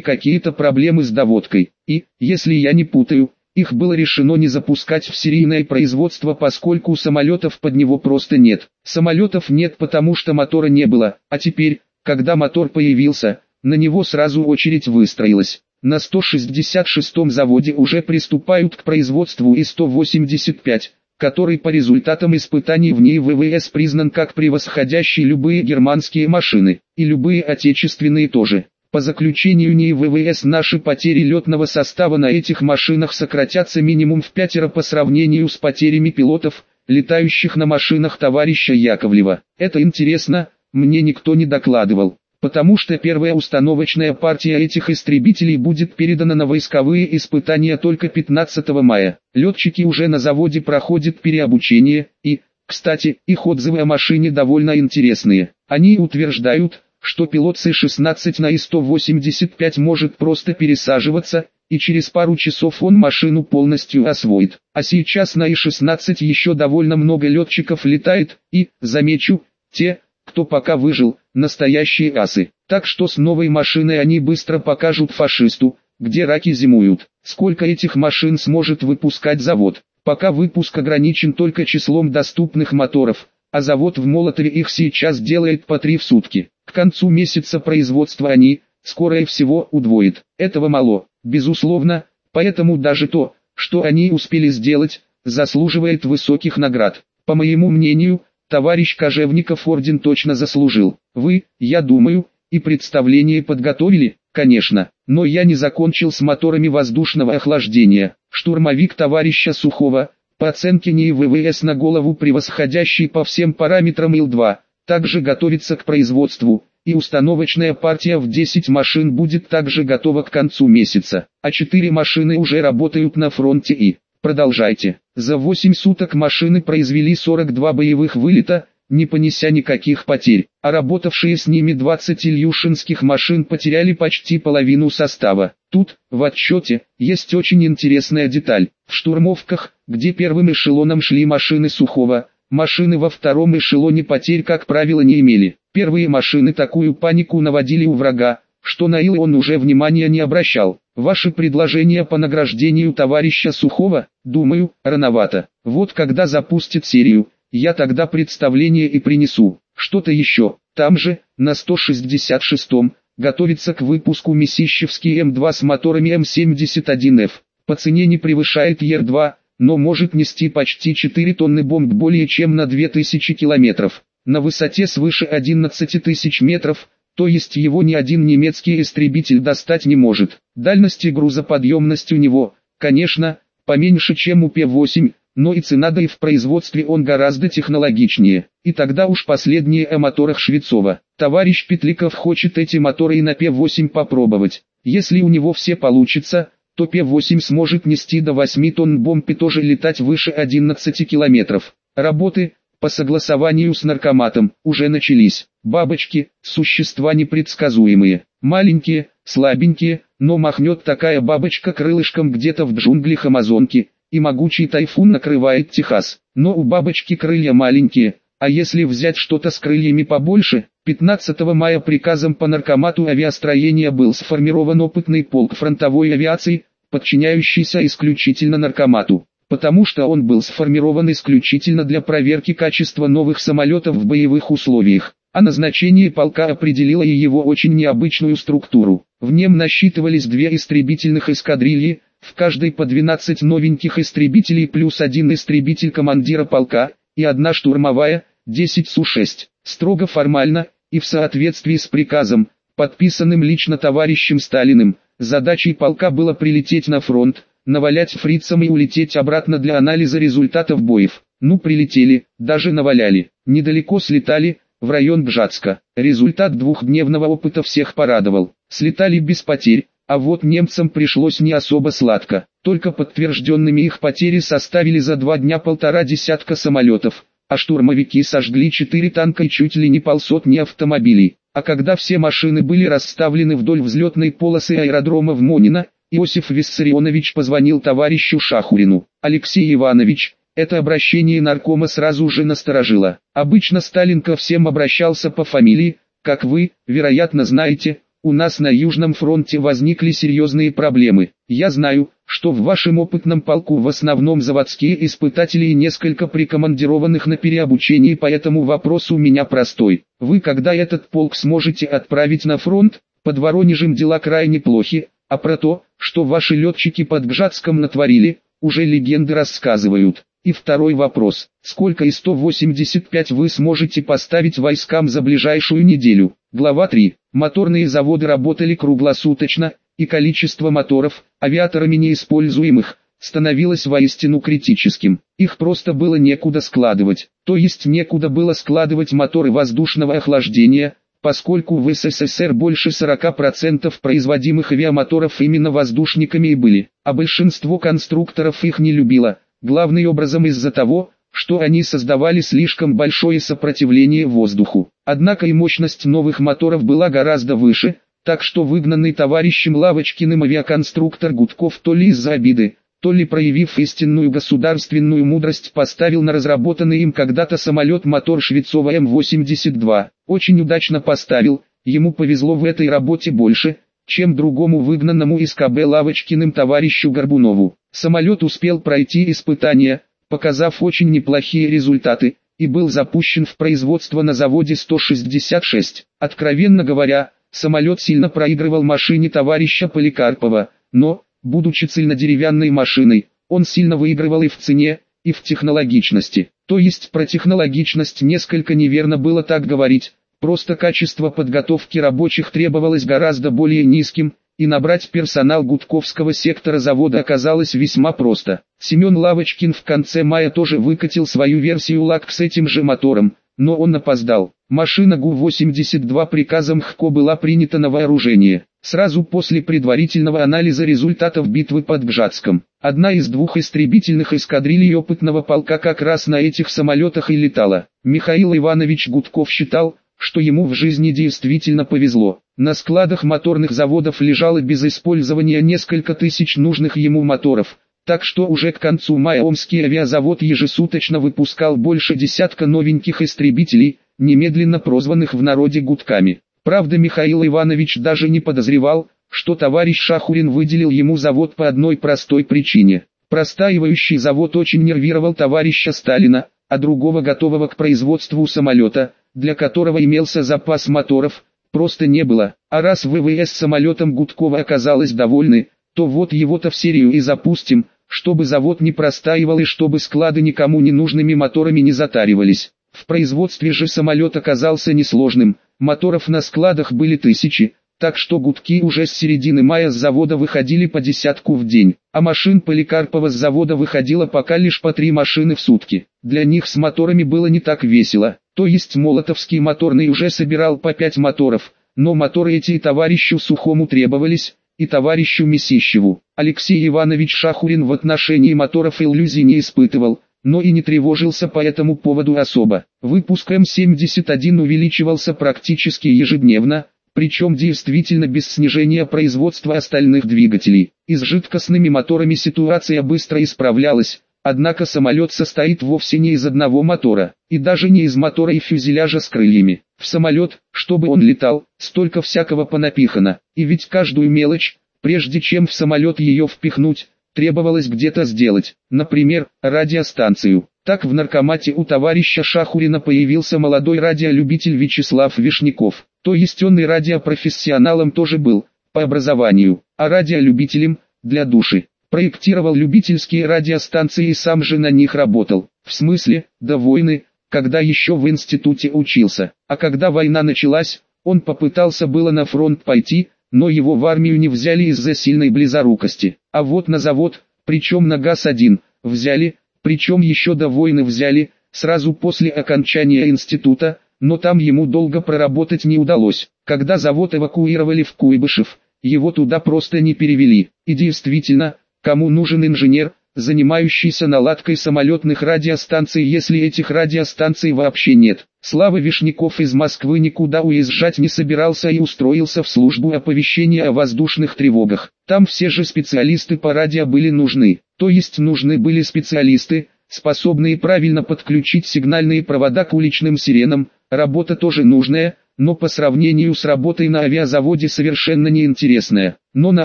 какие-то проблемы с доводкой. И, если я не путаю, их было решено не запускать в серийное производство, поскольку самолетов под него просто нет. Самолетов нет потому что мотора не было, а теперь, когда мотор появился, на него сразу очередь выстроилась. На 166-м заводе уже приступают к производству И-185, который по результатам испытаний в ней ВВС признан как превосходящий любые германские машины, и любые отечественные тоже. По заключению НИИ ВВС наши потери летного состава на этих машинах сократятся минимум в пятеро по сравнению с потерями пилотов, летающих на машинах товарища Яковлева. Это интересно, мне никто не докладывал потому что первая установочная партия этих истребителей будет передана на войсковые испытания только 15 мая. Летчики уже на заводе проходят переобучение, и, кстати, их отзывы о машине довольно интересные. Они утверждают, что пилот С-16 на И-185 может просто пересаживаться, и через пару часов он машину полностью освоит. А сейчас на И-16 еще довольно много летчиков летает, и, замечу, те, кто пока выжил, настоящие асы. Так что с новой машиной они быстро покажут фашисту, где раки зимуют. Сколько этих машин сможет выпускать завод. Пока выпуск ограничен только числом доступных моторов, а завод в Молотове их сейчас делает по три в сутки. К концу месяца производства они, скорее всего, удвоит. Этого мало, безусловно, поэтому даже то, что они успели сделать, заслуживает высоких наград. По моему мнению, Товарищ Кожевников орден точно заслужил. Вы, я думаю, и представление подготовили, конечно, но я не закончил с моторами воздушного охлаждения. Штурмовик товарища Сухого, по оценке НИИ ВВС на голову превосходящий по всем параметрам Ил-2, также готовится к производству, и установочная партия в 10 машин будет также готова к концу месяца, а 4 машины уже работают на фронте и Продолжайте. За 8 суток машины произвели 42 боевых вылета, не понеся никаких потерь, а работавшие с ними 20 ильюшинских машин потеряли почти половину состава. Тут, в отчете, есть очень интересная деталь. В штурмовках, где первым эшелоном шли машины Сухого, машины во втором эшелоне потерь как правило не имели. Первые машины такую панику наводили у врага, что на Ил он уже внимания не обращал. Ваши предложения по награждению товарища Сухого, думаю, рановато. Вот когда запустит серию, я тогда представление и принесу. Что-то еще, там же, на 166-м, готовится к выпуску Месищевский М2 с моторами М71Ф. По цене не превышает Ер-2, но может нести почти 4 тонны бомб более чем на 2000 километров. На высоте свыше 11 тысяч метров, то есть его ни один немецкий истребитель достать не может. Дальность и грузоподъемность у него, конечно, поменьше чем у П-8, но и цена да и в производстве он гораздо технологичнее. И тогда уж последние о моторах Швецова. Товарищ Петликов хочет эти моторы и на П-8 попробовать. Если у него все получится, то П-8 сможет нести до 8 тонн бомб и тоже летать выше 11 километров. Работы, по согласованию с наркоматом, уже начались. Бабочки – существа непредсказуемые, маленькие, слабенькие, но махнет такая бабочка крылышком где-то в джунглях Амазонки, и могучий тайфун накрывает Техас. Но у бабочки крылья маленькие, а если взять что-то с крыльями побольше, 15 мая приказом по наркомату авиастроения был сформирован опытный полк фронтовой авиации, подчиняющийся исключительно наркомату потому что он был сформирован исключительно для проверки качества новых самолетов в боевых условиях, а назначение полка определило и его очень необычную структуру. В нем насчитывались две истребительных эскадрильи, в каждой по 12 новеньких истребителей плюс один истребитель командира полка, и одна штурмовая, 10 Су-6. Строго формально, и в соответствии с приказом, подписанным лично товарищем Сталиным, задачей полка было прилететь на фронт, навалять фрицам и улететь обратно для анализа результатов боев. Ну прилетели, даже наваляли, недалеко слетали, в район Бжатска. Результат двухдневного опыта всех порадовал. Слетали без потерь, А вот немцам пришлось не особо сладко. Только подтвержденными их потери составили за два дня полтора десятка самолетов, а штурмовики сожгли четыре танка и чуть ли не полсотни автомобилей. А когда все машины были расставлены вдоль взлетной полосы аэродрома в Монино, Иосиф Виссарионович позвонил товарищу Шахурину. «Алексей Иванович, это обращение наркома сразу же насторожило. Обычно Сталин ко всем обращался по фамилии, как вы, вероятно знаете, у нас на Южном фронте возникли серьезные проблемы. Я знаю, что в вашем опытном полку в основном заводские испытатели и несколько прикомандированных на переобучение, поэтому вопрос у меня простой. Вы когда этот полк сможете отправить на фронт? Под Воронежем дела крайне плохи, а про то, что ваши летчики под Гжатском натворили, уже легенды рассказывают. И второй вопрос. Сколько из 185 вы сможете поставить войскам за ближайшую неделю? Глава 3. Моторные заводы работали круглосуточно, и количество моторов, авиаторами неиспользуемых, становилось воистину критическим. Их просто было некуда складывать. То есть некуда было складывать моторы воздушного охлаждения, поскольку в СССР больше 40% производимых авиамоторов именно воздушниками и были, а большинство конструкторов их не любило главным образом из-за того, что они создавали слишком большое сопротивление воздуху. Однако и мощность новых моторов была гораздо выше, так что выгнанный товарищем Лавочкиным авиаконструктор Гудков то ли из-за обиды, то ли проявив истинную государственную мудрость поставил на разработанный им когда-то самолет-мотор Швецова М-82. Очень удачно поставил, ему повезло в этой работе больше, чем другому выгнанному из КБ Лавочкиным товарищу Горбунову. Самолет успел пройти испытания, показав очень неплохие результаты, и был запущен в производство на заводе 166. Откровенно говоря, самолет сильно проигрывал машине товарища Поликарпова, но, будучи цельнодеревянной машиной, он сильно выигрывал и в цене, и в технологичности. То есть про технологичность несколько неверно было так говорить, Просто качество подготовки рабочих требовалось гораздо более низким, и набрать персонал гудковского сектора завода оказалось весьма просто. Семен Лавочкин в конце мая тоже выкатил свою версию ЛАК с этим же мотором, но он опоздал. Машина ГУ-82 приказом ХКО была принята на вооружение, сразу после предварительного анализа результатов битвы под Гжатском. Одна из двух истребительных эскадрилей опытного полка как раз на этих самолетах и летала. Михаил Иванович Гудков считал, что ему в жизни действительно повезло. На складах моторных заводов лежало без использования несколько тысяч нужных ему моторов, так что уже к концу мая Омский авиазавод ежесуточно выпускал больше десятка новеньких истребителей, немедленно прозванных в народе гудками. Правда Михаил Иванович даже не подозревал, что товарищ Шахурин выделил ему завод по одной простой причине. Простаивающий завод очень нервировал товарища Сталина, а другого готового к производству самолета, для которого имелся запас моторов, просто не было. А раз ВВС самолетом Гудкова оказалось довольны, то вот его-то в серию и запустим, чтобы завод не простаивал и чтобы склады никому не нужными моторами не затаривались. В производстве же самолет оказался несложным, моторов на складах были тысячи, так что гудки уже с середины мая с завода выходили по десятку в день, а машин Поликарпова с завода выходило пока лишь по три машины в сутки. Для них с моторами было не так весело, то есть Молотовский моторный уже собирал по пять моторов, но моторы эти и товарищу Сухому требовались, и товарищу Месищеву. Алексей Иванович Шахурин в отношении моторов иллюзий не испытывал, но и не тревожился по этому поводу особо. Выпуск М-71 увеличивался практически ежедневно, причем действительно без снижения производства остальных двигателей. И с жидкостными моторами ситуация быстро исправлялась, однако самолет состоит вовсе не из одного мотора, и даже не из мотора и фюзеляжа с крыльями. В самолет, чтобы он летал, столько всякого понапихано, и ведь каждую мелочь, прежде чем в самолет ее впихнуть, требовалось где-то сделать, например, радиостанцию. Так в наркомате у товарища Шахурина появился молодой радиолюбитель Вячеслав Вишняков. То есть он и радиопрофессионалом тоже был, по образованию, а радиолюбителем, для души. Проектировал любительские радиостанции и сам же на них работал. В смысле, до войны, когда еще в институте учился. А когда война началась, он попытался было на фронт пойти, но его в армию не взяли из-за сильной близорукости. А вот на завод, причем на ГАЗ-1, взяли, причем еще до войны взяли, сразу после окончания института, но там ему долго проработать не удалось. Когда завод эвакуировали в Куйбышев, его туда просто не перевели. И действительно, кому нужен инженер, занимающийся наладкой самолетных радиостанций, если этих радиостанций вообще нет. Слава Вишняков из Москвы никуда уезжать не собирался и устроился в службу оповещения о воздушных тревогах. Там все же специалисты по радио были нужны, то есть нужны были специалисты, способные правильно подключить сигнальные провода к уличным сиренам, работа тоже нужная, но по сравнению с работой на авиазаводе совершенно неинтересная. Но на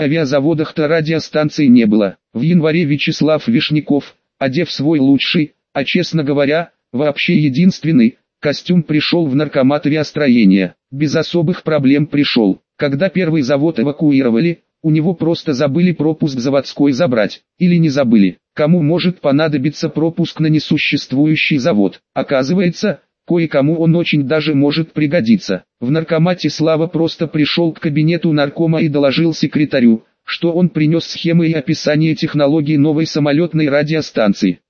авиазаводах-то радиостанций не было. В январе Вячеслав Вишняков, одев свой лучший, а честно говоря, вообще единственный, костюм пришел в наркомат авиастроения. Без особых проблем пришел. Когда первый завод эвакуировали, у него просто забыли пропуск заводской забрать. Или не забыли. Кому может понадобиться пропуск на несуществующий завод? Оказывается, Кое-кому он очень даже может пригодиться. В наркомате Слава просто пришел к кабинету наркома и доложил секретарю, что он принес схемы и описание технологий новой самолетной радиостанции.